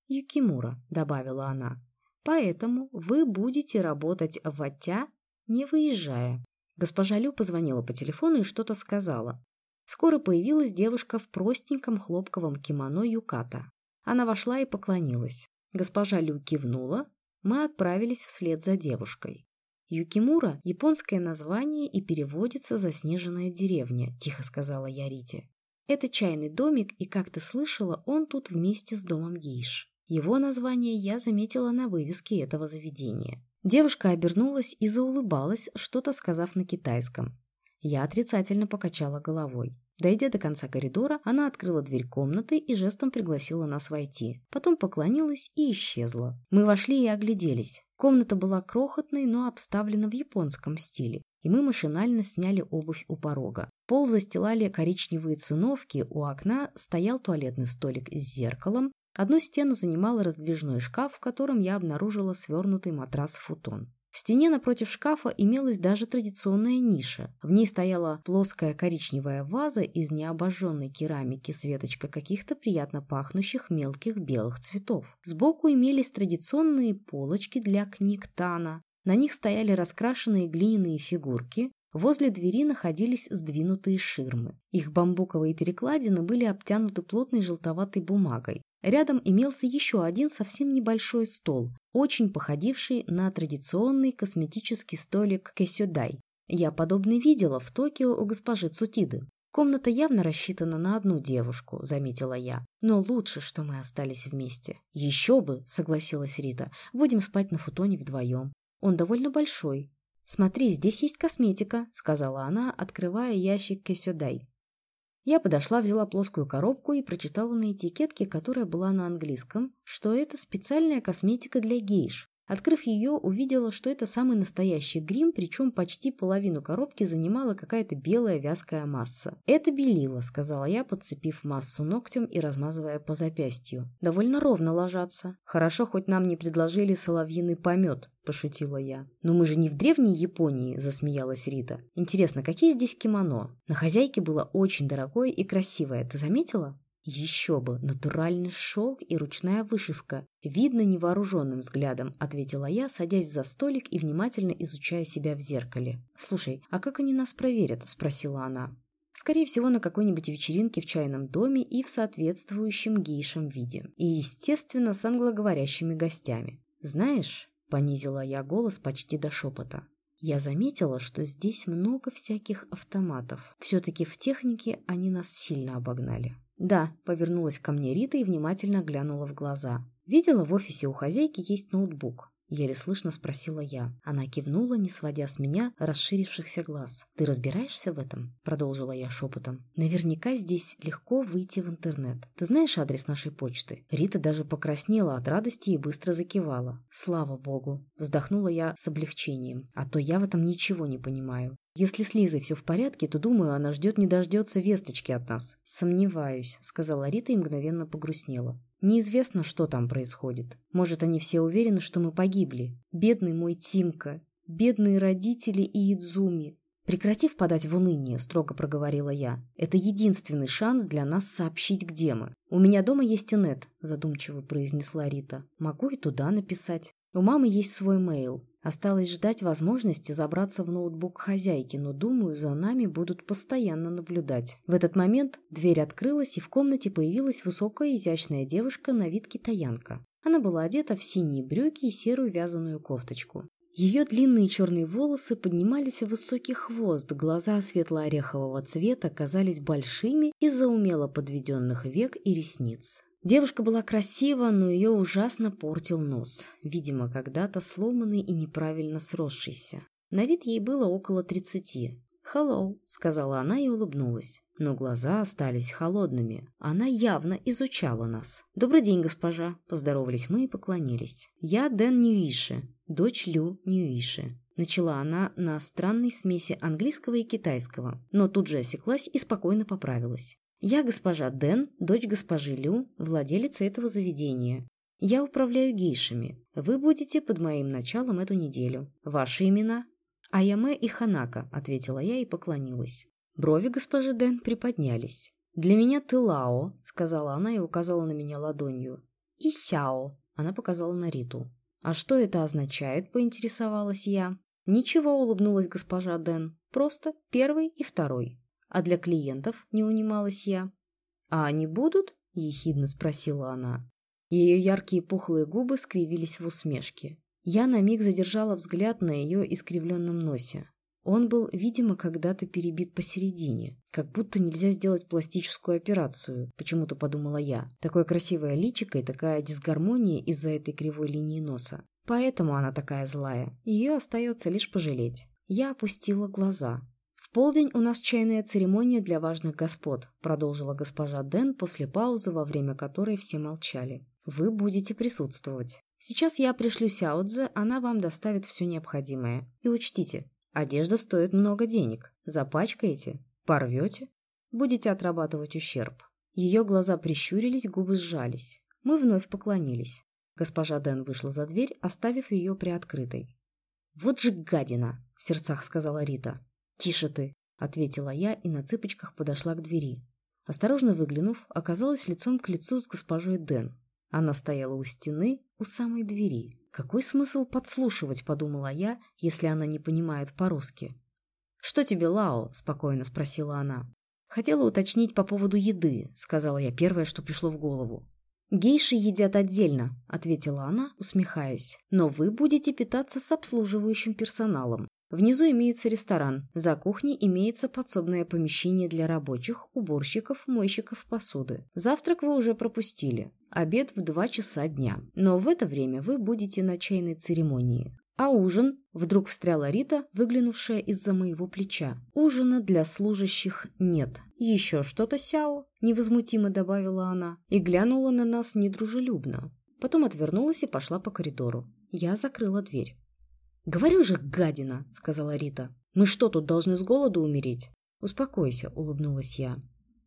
Юкимура, — добавила она. Поэтому вы будете работать в Атя, не выезжая. Госпожа Лю позвонила по телефону и что-то сказала. Скоро появилась девушка в простеньком хлопковом кимоно юката. Она вошла и поклонилась. Госпожа Лю кивнула. Мы отправились вслед за девушкой. Юкимура – японское название и переводится «заснеженная деревня», – тихо сказала я Рите. Это чайный домик, и, как ты слышала, он тут вместе с домом гейш. Его название я заметила на вывеске этого заведения. Девушка обернулась и заулыбалась, что-то сказав на китайском. Я отрицательно покачала головой. Дойдя до конца коридора, она открыла дверь комнаты и жестом пригласила нас войти. Потом поклонилась и исчезла. Мы вошли и огляделись. Комната была крохотной, но обставлена в японском стиле, и мы машинально сняли обувь у порога. Пол застилали коричневые циновки, у окна стоял туалетный столик с зеркалом, одну стену занимал раздвижной шкаф, в котором я обнаружила свернутый матрас-футон. В стене напротив шкафа имелась даже традиционная ниша. В ней стояла плоская коричневая ваза из необожженной керамики с веточкой каких-то приятно пахнущих мелких белых цветов. Сбоку имелись традиционные полочки для книг Тана. На них стояли раскрашенные глиняные фигурки, Возле двери находились сдвинутые ширмы. Их бамбуковые перекладины были обтянуты плотной желтоватой бумагой. Рядом имелся еще один совсем небольшой стол, очень походивший на традиционный косметический столик кэсюдай. Я подобный видела в Токио у госпожи Цутиды. Комната явно рассчитана на одну девушку, заметила я. Но лучше, что мы остались вместе. Еще бы, согласилась Рита. Будем спать на футоне вдвоем. Он довольно большой. Смотри, здесь есть косметика, сказала она, открывая ящик кэсюдай. Я подошла, взяла плоскую коробку и прочитала на этикетке, которая была на английском, что это специальная косметика для гейш. Открыв ее, увидела, что это самый настоящий грим, причем почти половину коробки занимала какая-то белая вязкая масса. «Это белила», — сказала я, подцепив массу ногтем и размазывая по запястью. «Довольно ровно ложатся. Хорошо, хоть нам не предложили соловьиный помет», — пошутила я. «Но мы же не в древней Японии», — засмеялась Рита. «Интересно, какие здесь кимоно?» На хозяйке было очень дорогое и красивое, ты заметила? «Еще бы! Натуральный шелк и ручная вышивка. Видно невооруженным взглядом», — ответила я, садясь за столик и внимательно изучая себя в зеркале. «Слушай, а как они нас проверят?» — спросила она. Скорее всего, на какой-нибудь вечеринке в чайном доме и в соответствующем гейшем виде. И, естественно, с англоговорящими гостями. «Знаешь...» — понизила я голос почти до шепота. Я заметила, что здесь много всяких автоматов. Все-таки в технике они нас сильно обогнали. «Да», — повернулась ко мне Рита и внимательно глянула в глаза. «Видела, в офисе у хозяйки есть ноутбук. Еле слышно спросила я. Она кивнула, не сводя с меня расширившихся глаз. «Ты разбираешься в этом?» Продолжила я шепотом. «Наверняка здесь легко выйти в интернет. Ты знаешь адрес нашей почты?» Рита даже покраснела от радости и быстро закивала. «Слава богу!» Вздохнула я с облегчением. «А то я в этом ничего не понимаю. Если с Лизой все в порядке, то, думаю, она ждет не дождется весточки от нас. Сомневаюсь, сказала Рита и мгновенно погрустнела. Неизвестно, что там происходит. Может, они все уверены, что мы погибли. Бедный мой Тимка, бедные родители и Идзуми. Прекратив подать в уныние, строго проговорила я. Это единственный шанс для нас сообщить, где мы. У меня дома есть инет, задумчиво произнесла Рита. Могу и туда написать. У мамы есть свой мейл. Осталось ждать возможности забраться в ноутбук хозяйки, но, думаю, за нами будут постоянно наблюдать. В этот момент дверь открылась, и в комнате появилась высокая изящная девушка на вид китаянка. Она была одета в синие брюки и серую вязаную кофточку. Ее длинные черные волосы поднимались в высокий хвост, глаза светло-орехового цвета казались большими из-за умело подведенных век и ресниц. Девушка была красива, но ее ужасно портил нос, видимо, когда-то сломанный и неправильно сросшийся. На вид ей было около тридцати. «Hello», — сказала она и улыбнулась. Но глаза остались холодными. Она явно изучала нас. «Добрый день, госпожа!» – поздоровались мы и поклонились. «Я Дэн Ньюиши, дочь Лю Ньюиши». Начала она на странной смеси английского и китайского, но тут же осеклась и спокойно поправилась. «Я госпожа Дэн, дочь госпожи Лю, владелица этого заведения. Я управляю гейшами. Вы будете под моим началом эту неделю. Ваши имена?» «Аяме и Ханака», — ответила я и поклонилась. Брови госпожи Дэн приподнялись. «Для меня ты Лао», — сказала она и указала на меня ладонью. «И Сяо», — она показала на Риту. «А что это означает?» — поинтересовалась я. «Ничего», — улыбнулась госпожа Дэн. «Просто первый и второй». «А для клиентов?» — не унималась я. «А они будут?» — ехидно спросила она. Ее яркие пухлые губы скривились в усмешке. Я на миг задержала взгляд на ее искривленном носе. Он был, видимо, когда-то перебит посередине. Как будто нельзя сделать пластическую операцию, почему-то подумала я. Такое красивое личико и такая дисгармония из-за этой кривой линии носа. Поэтому она такая злая. Ее остается лишь пожалеть. Я опустила глаза. «В полдень у нас чайная церемония для важных господ», продолжила госпожа Дэн после паузы, во время которой все молчали. «Вы будете присутствовать. Сейчас я пришлю Сяодзе, она вам доставит все необходимое. И учтите, Одежда стоит много денег. Запачкаете, порвете, будете отрабатывать ущерб. Ее глаза прищурились, губы сжались. Мы вновь поклонились. Госпожа Дэн вышла за дверь, оставив ее приоткрытой. «Вот же гадина!» — в сердцах сказала Рита. «Тише ты!» — ответила я и на цыпочках подошла к двери. Осторожно выглянув, оказалась лицом к лицу с госпожой Дэн. Она стояла у стены, у самой двери. Какой смысл подслушивать, подумала я, если она не понимает по-русски. «Что тебе, Лао?» – спокойно спросила она. «Хотела уточнить по поводу еды», – сказала я первое, что пришло в голову. «Гейши едят отдельно», – ответила она, усмехаясь. «Но вы будете питаться с обслуживающим персоналом. Внизу имеется ресторан, за кухней имеется подсобное помещение для рабочих, уборщиков, мойщиков посуды. Завтрак вы уже пропустили. Обед в два часа дня. Но в это время вы будете на чайной церемонии. А ужин? Вдруг встряла Рита, выглянувшая из-за моего плеча. Ужина для служащих нет. Еще что-то, Сяо? Невозмутимо добавила она и глянула на нас недружелюбно. Потом отвернулась и пошла по коридору. Я закрыла дверь. «Говорю же, гадина!» — сказала Рита. «Мы что, тут должны с голоду умереть?» «Успокойся», — улыбнулась я.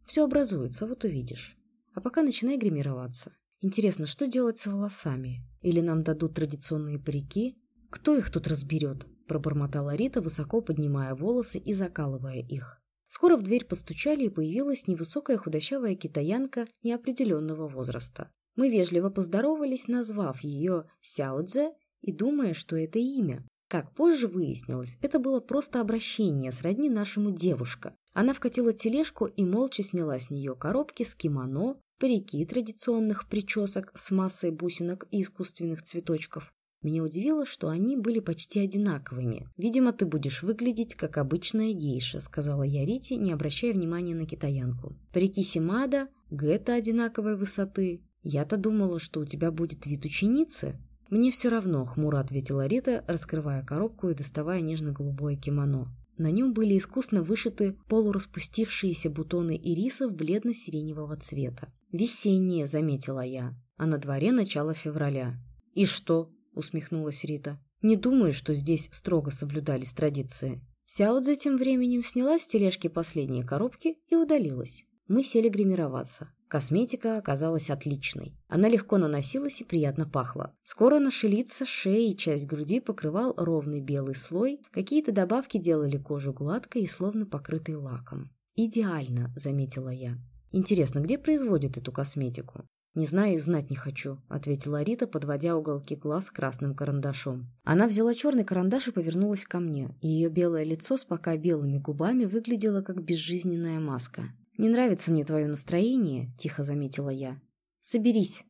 «Все образуется, вот увидишь. А пока начинай гримироваться. Интересно, что делать с волосами? Или нам дадут традиционные парики? Кто их тут разберет?» — пробормотала Рита, высоко поднимая волосы и закалывая их. Скоро в дверь постучали, и появилась невысокая худощавая китаянка неопределенного возраста. Мы вежливо поздоровались, назвав ее Сяодзе и думая, что это имя. Как позже выяснилось, это было просто обращение сродни нашему девушка. Она вкатила тележку и молча сняла с нее коробки с кимоно, парики традиционных причесок с массой бусинок и искусственных цветочков. Меня удивило, что они были почти одинаковыми. «Видимо, ты будешь выглядеть, как обычная гейша», — сказала я Рите, не обращая внимания на китаянку. «Парики Симада, гэта одинаковой высоты. Я-то думала, что у тебя будет вид ученицы». «Мне все равно», — хмуро ответила Рита, раскрывая коробку и доставая нежно-голубое кимоно. На нем были искусно вышиты полураспустившиеся бутоны ирисов бледно-сиреневого цвета. «Весеннее», — заметила я, — «а на дворе начало февраля». «И что?» — усмехнулась Рита. «Не думаю, что здесь строго соблюдались традиции». Сяодзе тем временем сняла с тележки последние коробки и удалилась. Мы сели гримироваться. Косметика оказалась отличной. Она легко наносилась и приятно пахла. Скоро наши лица, шея и часть груди покрывал ровный белый слой, какие-то добавки делали кожу гладкой и словно покрытой лаком. «Идеально», — заметила я. «Интересно, где производят эту косметику?» «Не знаю и знать не хочу», — ответила Рита, подводя уголки глаз красным карандашом. Она взяла черный карандаш и повернулась ко мне, и ее белое лицо с пока белыми губами выглядело как безжизненная маска. «Не нравится мне твое настроение», — тихо заметила я. «Соберись.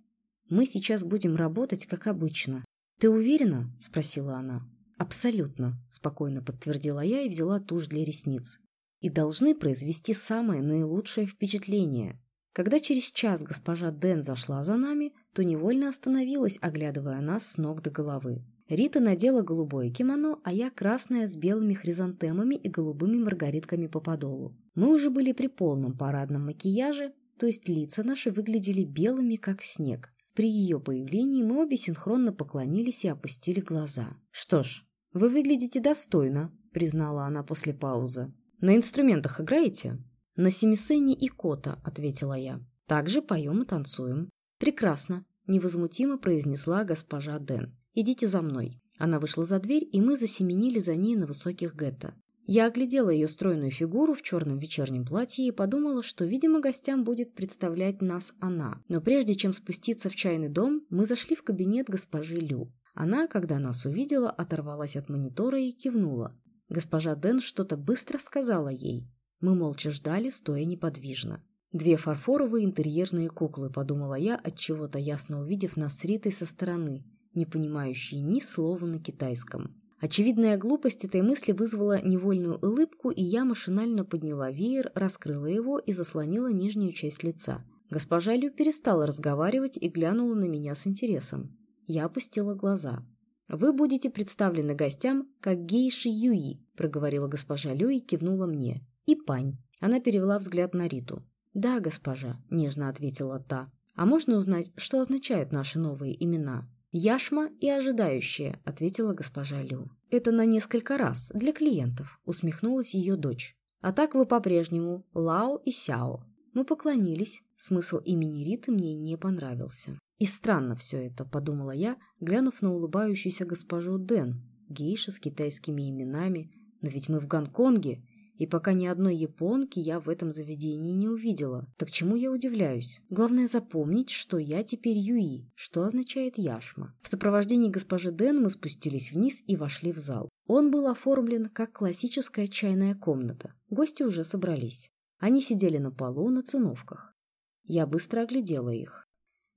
Мы сейчас будем работать, как обычно». «Ты уверена?» — спросила она. Абсолютно, спокойно подтвердила я и взяла тушь для ресниц. И должны произвести самое наилучшее впечатление. Когда через час госпожа Дэн зашла за нами, то невольно остановилась, оглядывая нас с ног до головы. Рита надела голубое кимоно, а я красное с белыми хризантемами и голубыми маргаритками по подолу. Мы уже были при полном парадном макияже, то есть лица наши выглядели белыми, как снег. При ее появлении мы обе синхронно поклонились и опустили глаза. «Что ж, вы выглядите достойно», — признала она после паузы. «На инструментах играете?» «На семисене и кота», — ответила я. «Также поем и танцуем». «Прекрасно», — невозмутимо произнесла госпожа Дэн. «Идите за мной». Она вышла за дверь, и мы засеменили за ней на высоких гетто. Я оглядела ее стройную фигуру в черном вечернем платье и подумала, что, видимо, гостям будет представлять нас она. Но прежде чем спуститься в чайный дом, мы зашли в кабинет госпожи Лю. Она, когда нас увидела, оторвалась от монитора и кивнула. Госпожа Дэн что-то быстро сказала ей. Мы молча ждали, стоя неподвижно. Две фарфоровые интерьерные куклы, подумала я, от чего-то ясно увидев нас с Ритой со стороны, не понимающие ни слова на китайском. Очевидная глупость этой мысли вызвала невольную улыбку, и я машинально подняла веер, раскрыла его и заслонила нижнюю часть лица. Госпожа Лю перестала разговаривать и глянула на меня с интересом. Я опустила глаза. «Вы будете представлены гостям как гейши Юи», – проговорила госпожа Лю и кивнула мне и пань. Она перевела взгляд на Риту. «Да, госпожа», – нежно ответила та. «А можно узнать, что означают наши новые имена?» «Яшма и ожидающие», – ответила госпожа Лю. «Это на несколько раз, для клиентов», – усмехнулась ее дочь. «А так вы по-прежнему Лао и Сяо». Мы поклонились. Смысл имени Риты мне не понравился. И странно все это, подумала я, глянув на улыбающуюся госпожу Дэн, гейша с китайскими именами. Но ведь мы в Гонконге, и пока ни одной японки я в этом заведении не увидела. Так чему я удивляюсь? Главное запомнить, что я теперь Юи, что означает яшма. В сопровождении госпожи Дэн мы спустились вниз и вошли в зал. Он был оформлен как классическая чайная комната. Гости уже собрались. Они сидели на полу на циновках. Я быстро оглядела их.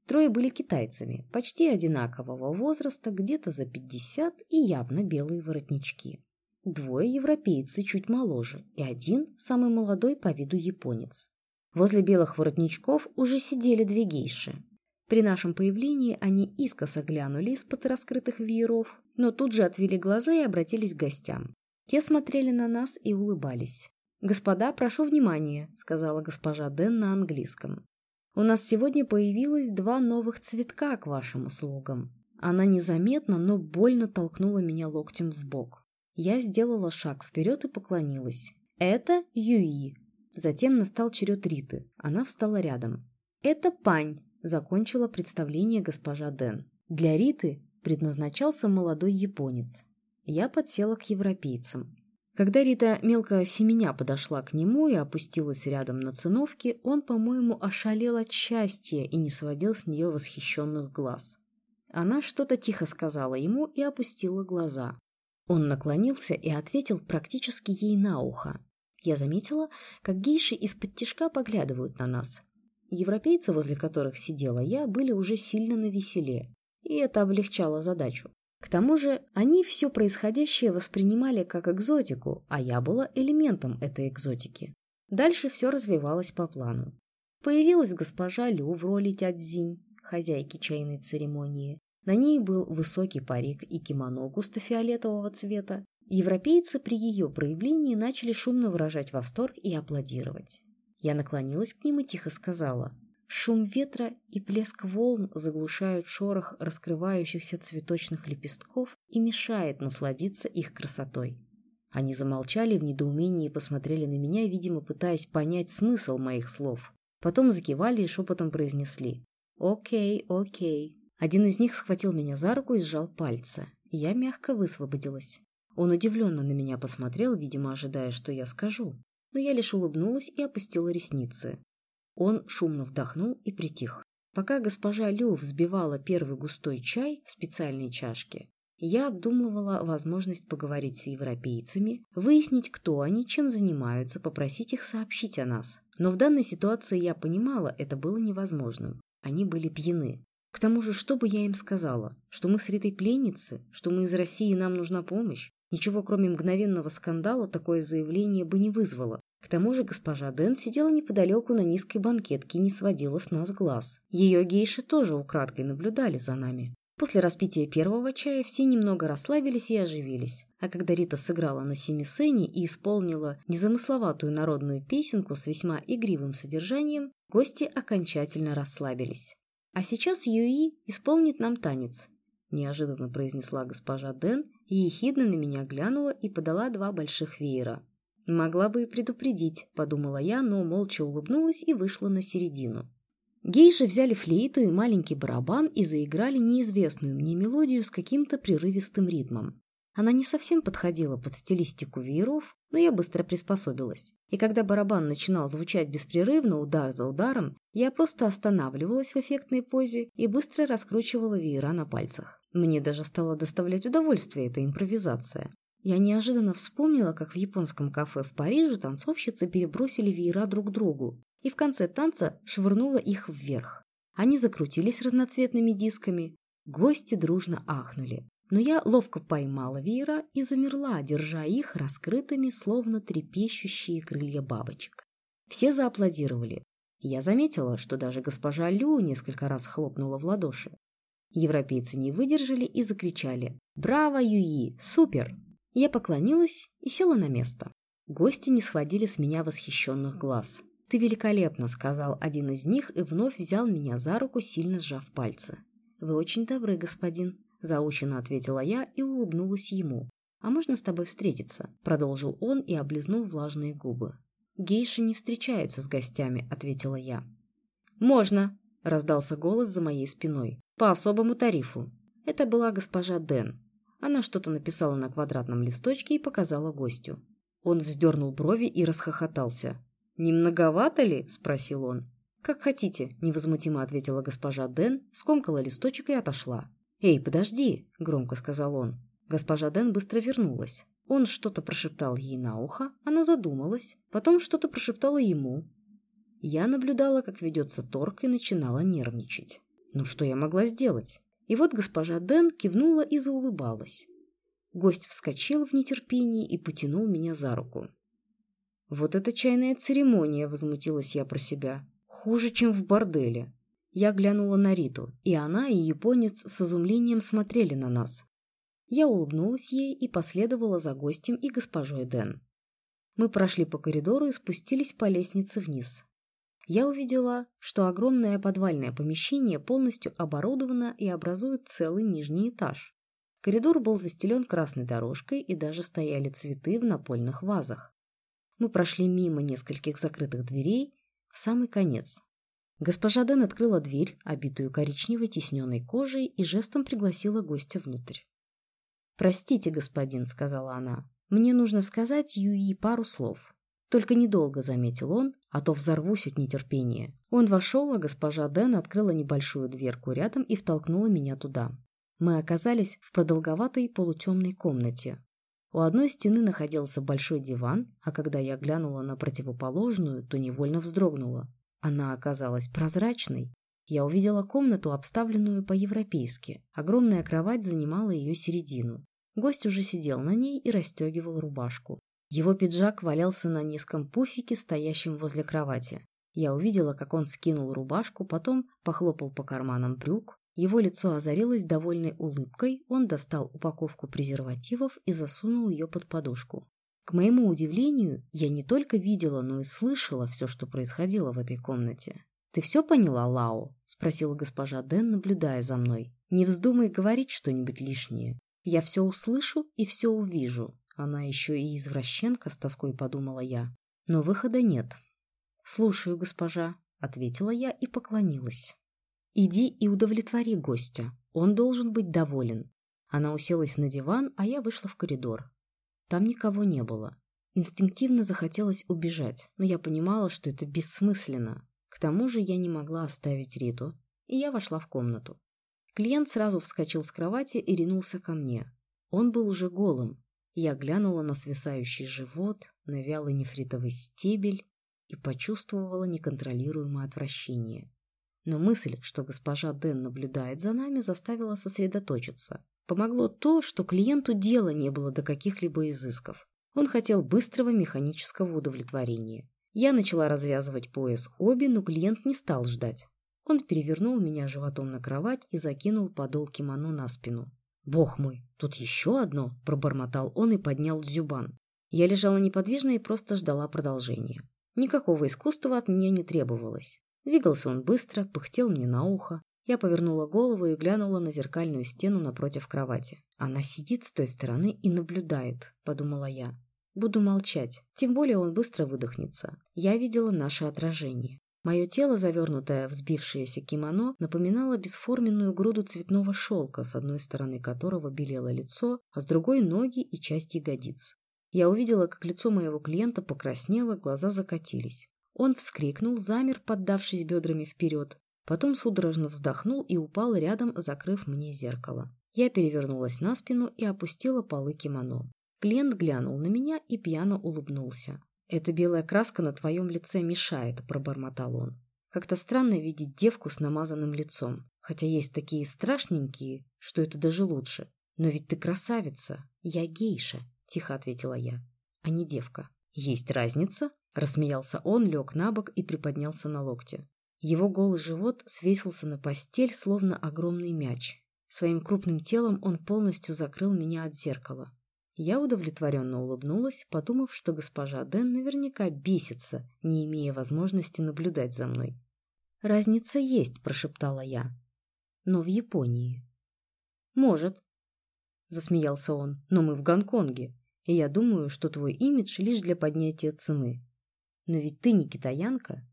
Трое были китайцами, почти одинакового возраста, где-то за 50 и явно белые воротнички. Двое европейцы чуть моложе и один, самый молодой по виду японец. Возле белых воротничков уже сидели две гейши. При нашем появлении они искоса глянули из-под раскрытых вееров, но тут же отвели глаза и обратились к гостям. Те смотрели на нас и улыбались. «Господа, прошу внимания», — сказала госпожа Дэн на английском. «У нас сегодня появилось два новых цветка к вашим услугам». Она незаметно, но больно толкнула меня локтем в бок. Я сделала шаг вперед и поклонилась. «Это Юи». Затем настал черед Риты. Она встала рядом. «Это Пань», — закончила представление госпожа Дэн. Для Риты предназначался молодой японец. Я подсела к европейцам. Когда Рита мелко семеня подошла к нему и опустилась рядом на циновке, он, по-моему, ошалел от счастья и не сводил с нее восхищенных глаз. Она что-то тихо сказала ему и опустила глаза. Он наклонился и ответил практически ей на ухо. Я заметила, как гейши из-под тишка поглядывают на нас. Европейцы, возле которых сидела я, были уже сильно навеселе, и это облегчало задачу. К тому же они все происходящее воспринимали как экзотику, а я была элементом этой экзотики. Дальше все развивалось по плану. Появилась госпожа Лю в роли тядзинь, хозяйки чайной церемонии. На ней был высокий парик и кимоно густо-фиолетового цвета. Европейцы при ее проявлении начали шумно выражать восторг и аплодировать. Я наклонилась к ним и тихо сказала. Шум ветра и плеск волн заглушают шорох раскрывающихся цветочных лепестков и мешает насладиться их красотой. Они замолчали в недоумении и посмотрели на меня, видимо, пытаясь понять смысл моих слов. Потом закивали и шепотом произнесли «Окей, окей». Один из них схватил меня за руку и сжал пальцы. Я мягко высвободилась. Он удивленно на меня посмотрел, видимо, ожидая, что я скажу. Но я лишь улыбнулась и опустила ресницы. Он шумно вдохнул и притих. Пока госпожа Лю взбивала первый густой чай в специальной чашке, я обдумывала возможность поговорить с европейцами, выяснить, кто они, чем занимаются, попросить их сообщить о нас. Но в данной ситуации я понимала, это было невозможным. Они были пьяны. К тому же, что бы я им сказала? Что мы с Ритой пленницы? Что мы из России и нам нужна помощь? Ничего, кроме мгновенного скандала, такое заявление бы не вызвало. К тому же госпожа Дэн сидела неподалеку на низкой банкетке и не сводила с нас глаз. Ее гейши тоже украдкой наблюдали за нами. После распития первого чая все немного расслабились и оживились. А когда Рита сыграла на семисене и исполнила незамысловатую народную песенку с весьма игривым содержанием, гости окончательно расслабились. «А сейчас Юи исполнит нам танец», – неожиданно произнесла госпожа Дэн и ехидно на меня глянула и подала два больших веера. «Могла бы и предупредить», – подумала я, но молча улыбнулась и вышла на середину. Гейши взяли флейту и маленький барабан и заиграли неизвестную мне мелодию с каким-то прерывистым ритмом. Она не совсем подходила под стилистику вееров, но я быстро приспособилась. И когда барабан начинал звучать беспрерывно, удар за ударом, я просто останавливалась в эффектной позе и быстро раскручивала веера на пальцах. Мне даже стало доставлять удовольствие эта импровизация. Я неожиданно вспомнила, как в японском кафе в Париже танцовщицы перебросили веера друг другу, и в конце танца швырнула их вверх. Они закрутились разноцветными дисками. Гости дружно ахнули. Но я ловко поймала веера и замерла, держа их раскрытыми, словно трепещущие крылья бабочек. Все зааплодировали. Я заметила, что даже госпожа Лю несколько раз хлопнула в ладоши. Европейцы не выдержали и закричали «Браво, Юи! Супер!» Я поклонилась и села на место. Гости не схватили с меня восхищенных глаз. «Ты великолепно», — сказал один из них и вновь взял меня за руку, сильно сжав пальцы. «Вы очень добры, господин», — заученно ответила я и улыбнулась ему. «А можно с тобой встретиться?» — продолжил он и облизнул влажные губы. «Гейши не встречаются с гостями», — ответила я. «Можно», — раздался голос за моей спиной. «По особому тарифу». Это была госпожа Дэн. Она что-то написала на квадратном листочке и показала гостю. Он вздернул брови и расхохотался. «Не многовато ли?» – спросил он. «Как хотите», – невозмутимо ответила госпожа Дэн, скомкала листочек и отошла. «Эй, подожди», – громко сказал он. Госпожа Дэн быстро вернулась. Он что-то прошептал ей на ухо, она задумалась, потом что-то прошептала ему. Я наблюдала, как ведется торг, и начинала нервничать. Ну что я могла сделать? И вот госпожа Дэн кивнула и заулыбалась. Гость вскочил в нетерпении и потянул меня за руку. «Вот это чайная церемония!» – возмутилась я про себя. «Хуже, чем в борделе». Я глянула на Риту, и она, и японец с изумлением смотрели на нас. Я улыбнулась ей и последовала за гостем и госпожой Дэн. Мы прошли по коридору и спустились по лестнице вниз. Я увидела, что огромное подвальное помещение полностью оборудовано и образует целый нижний этаж. Коридор был застелен красной дорожкой и даже стояли цветы в напольных вазах. Мы прошли мимо нескольких закрытых дверей в самый конец. Госпожа Дэн открыла дверь, обитую коричневой тисненной кожей, и жестом пригласила гостя внутрь. «Простите, господин», — сказала она, — «мне нужно сказать Юи пару слов». Только недолго, заметил он, а то взорвусь от нетерпения. Он вошел, а госпожа Дэн открыла небольшую дверку рядом и втолкнула меня туда. Мы оказались в продолговатой полутемной комнате. У одной стены находился большой диван, а когда я глянула на противоположную, то невольно вздрогнула. Она оказалась прозрачной. Я увидела комнату, обставленную по-европейски. Огромная кровать занимала ее середину. Гость уже сидел на ней и расстегивал рубашку. Его пиджак валялся на низком пуфике, стоящем возле кровати. Я увидела, как он скинул рубашку, потом похлопал по карманам брюк, его лицо озарилось довольной улыбкой, он достал упаковку презервативов и засунул ее под подушку. К моему удивлению, я не только видела, но и слышала все, что происходило в этой комнате. «Ты все поняла, Лао?» – спросила госпожа Дэн, наблюдая за мной. «Не вздумай говорить что-нибудь лишнее. Я все услышу и все увижу». Она еще и извращенка, с тоской подумала я. Но выхода нет. «Слушаю, госпожа», – ответила я и поклонилась. Иди и удовлетвори гостя. Он должен быть доволен. Она уселась на диван, а я вышла в коридор. Там никого не было. Инстинктивно захотелось убежать, но я понимала, что это бессмысленно. К тому же я не могла оставить Риту, и я вошла в комнату. Клиент сразу вскочил с кровати и ринулся ко мне. Он был уже голым. Я глянула на свисающий живот, на вялый нефритовый стебель и почувствовала неконтролируемое отвращение. Но мысль, что госпожа Дэн наблюдает за нами, заставила сосредоточиться. Помогло то, что клиенту дела не было до каких-либо изысков. Он хотел быстрого механического удовлетворения. Я начала развязывать пояс обе, но клиент не стал ждать. Он перевернул меня животом на кровать и закинул подол кимоно на спину. «Бог мой, тут еще одно!» – пробормотал он и поднял дзюбан. Я лежала неподвижно и просто ждала продолжения. Никакого искусства от меня не требовалось. Двигался он быстро, пыхтел мне на ухо. Я повернула голову и глянула на зеркальную стену напротив кровати. Она сидит с той стороны и наблюдает, подумала я. Буду молчать, тем более он быстро выдохнется. Я видела наше отражение. Мое тело, завернутое в сбившееся кимоно, напоминало бесформенную груду цветного шелка, с одной стороны которого белело лицо, а с другой – ноги и часть ягодиц. Я увидела, как лицо моего клиента покраснело, глаза закатились. Он вскрикнул, замер, поддавшись бедрами вперед. Потом судорожно вздохнул и упал рядом, закрыв мне зеркало. Я перевернулась на спину и опустила полы кимоно. Клиент глянул на меня и пьяно улыбнулся. «Эта белая краска на твоем лице мешает», – пробормотал он. «Как-то странно видеть девку с намазанным лицом. Хотя есть такие страшненькие, что это даже лучше. Но ведь ты красавица. Я гейша», – тихо ответила я. «А не девка». «Есть разница?» Рассмеялся он, лег на бок и приподнялся на локте. Его голый живот свесился на постель, словно огромный мяч. Своим крупным телом он полностью закрыл меня от зеркала. Я удовлетворенно улыбнулась, подумав, что госпожа Дэн наверняка бесится, не имея возможности наблюдать за мной. «Разница есть», – прошептала я. «Но в Японии». «Может», – засмеялся он, – «но мы в Гонконге, и я думаю, что твой имидж лишь для поднятия цены. Но ведь ты не китаянка.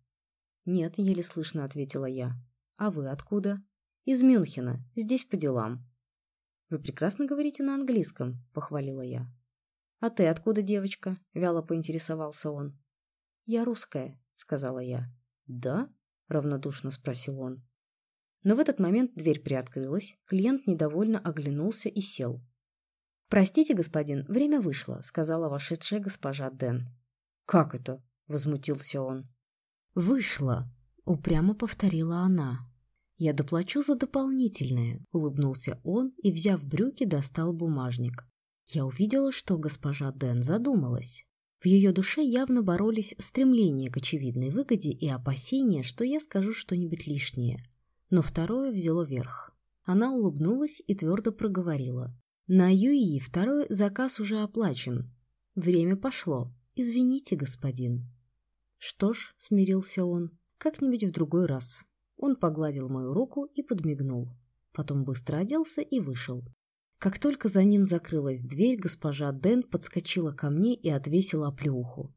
Нет, еле слышно ответила я. А вы откуда? Из Мюнхена. Здесь по делам. Вы прекрасно говорите на английском, похвалила я. А ты откуда, девочка? Вяло поинтересовался он. Я русская, сказала я. Да? равнодушно спросил он. Но в этот момент дверь приоткрылась, клиент недовольно оглянулся и сел. «Простите, господин, время вышло», — сказала вошедшая госпожа Дэн. «Как это?» — возмутился он. «Вышло», — упрямо повторила она. «Я доплачу за дополнительное», — улыбнулся он и, взяв брюки, достал бумажник. Я увидела, что госпожа Дэн задумалась. В ее душе явно боролись стремление к очевидной выгоде и опасения, что я скажу что-нибудь лишнее. Но второе взяло верх. Она улыбнулась и твердо проговорила. «На Юи второй заказ уже оплачен. Время пошло. Извините, господин». «Что ж», — смирился он, — «как-нибудь в другой раз». Он погладил мою руку и подмигнул. Потом быстро оделся и вышел. Как только за ним закрылась дверь, госпожа Дэн подскочила ко мне и отвесила оплеуху.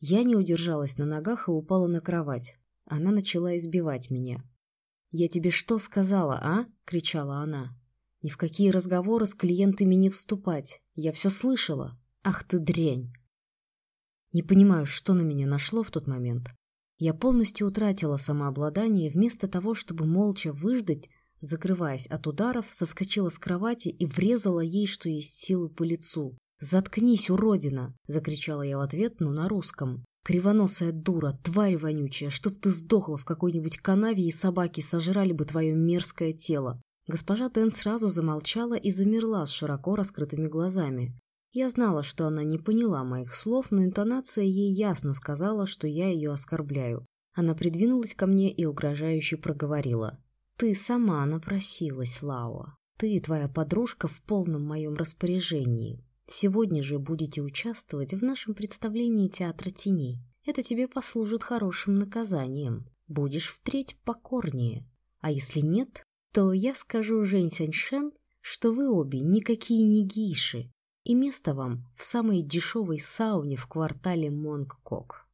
Я не удержалась на ногах и упала на кровать. Она начала избивать меня. «Я тебе что сказала, а?» — кричала она. «Ни в какие разговоры с клиентами не вступать. Я все слышала. Ах ты дрянь!» Не понимаю, что на меня нашло в тот момент. Я полностью утратила самообладание вместо того, чтобы молча выждать, закрываясь от ударов, соскочила с кровати и врезала ей, что есть силы по лицу. «Заткнись, уродина!» – закричала я в ответ, но на русском. «Кривоносая дура, тварь вонючая, чтоб ты сдохла в какой-нибудь канаве и собаки сожрали бы твое мерзкое тело!» Госпожа Тен сразу замолчала и замерла с широко раскрытыми глазами. Я знала, что она не поняла моих слов, но интонация ей ясно сказала, что я ее оскорбляю. Она придвинулась ко мне и угрожающе проговорила. «Ты сама напросилась, Лао. Ты и твоя подружка в полном моем распоряжении. Сегодня же будете участвовать в нашем представлении театра теней. Это тебе послужит хорошим наказанием. Будешь впредь покорнее. А если нет, то я скажу Жень Сяньшен, что вы обе никакие не гейши, и место вам в самой дешевой сауне в квартале Монг-Кок.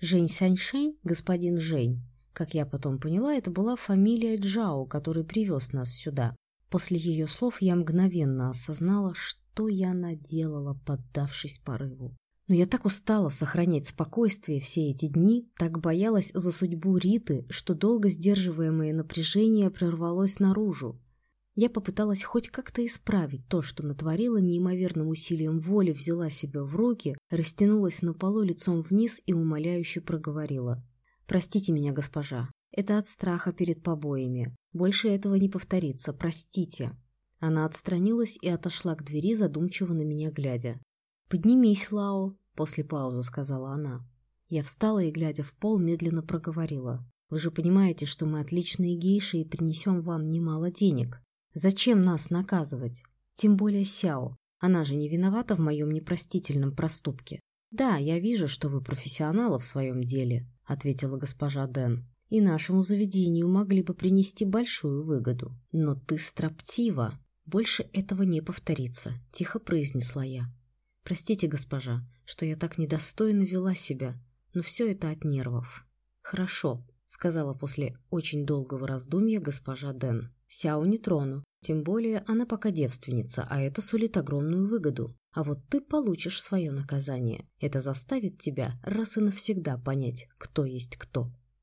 Жень Сяньшень, господин Жень, как я потом поняла, это была фамилия Джао, который привез нас сюда. После ее слов я мгновенно осознала, что я наделала, поддавшись порыву. Но я так устала сохранять спокойствие все эти дни, так боялась за судьбу Риты, что долго сдерживаемое напряжение прорвалось наружу. Я попыталась хоть как-то исправить то, что натворила неимоверным усилием воли, взяла себя в руки, растянулась на полу лицом вниз и умоляюще проговорила. «Простите меня, госпожа. Это от страха перед побоями. Больше этого не повторится, простите». Она отстранилась и отошла к двери, задумчиво на меня глядя. «Поднимись, Лао», — после паузы сказала она. Я встала и, глядя в пол, медленно проговорила. «Вы же понимаете, что мы отличные гейши и принесем вам немало денег. Зачем нас наказывать? Тем более Сяо. Она же не виновата в моем непростительном проступке. «Да, я вижу, что вы профессионалы в своем деле», — ответила госпожа Дэн. «И нашему заведению могли бы принести большую выгоду. Но ты строптива. Больше этого не повторится», — тихо произнесла я. «Простите, госпожа, что я так недостойно вела себя, но все это от нервов». «Хорошо», — сказала после очень долгого раздумья госпожа Дэн. «Сяо не трону, тем более она пока девственница, а это сулит огромную выгоду. А вот ты получишь свое наказание. Это заставит тебя раз и навсегда понять, кто есть кто».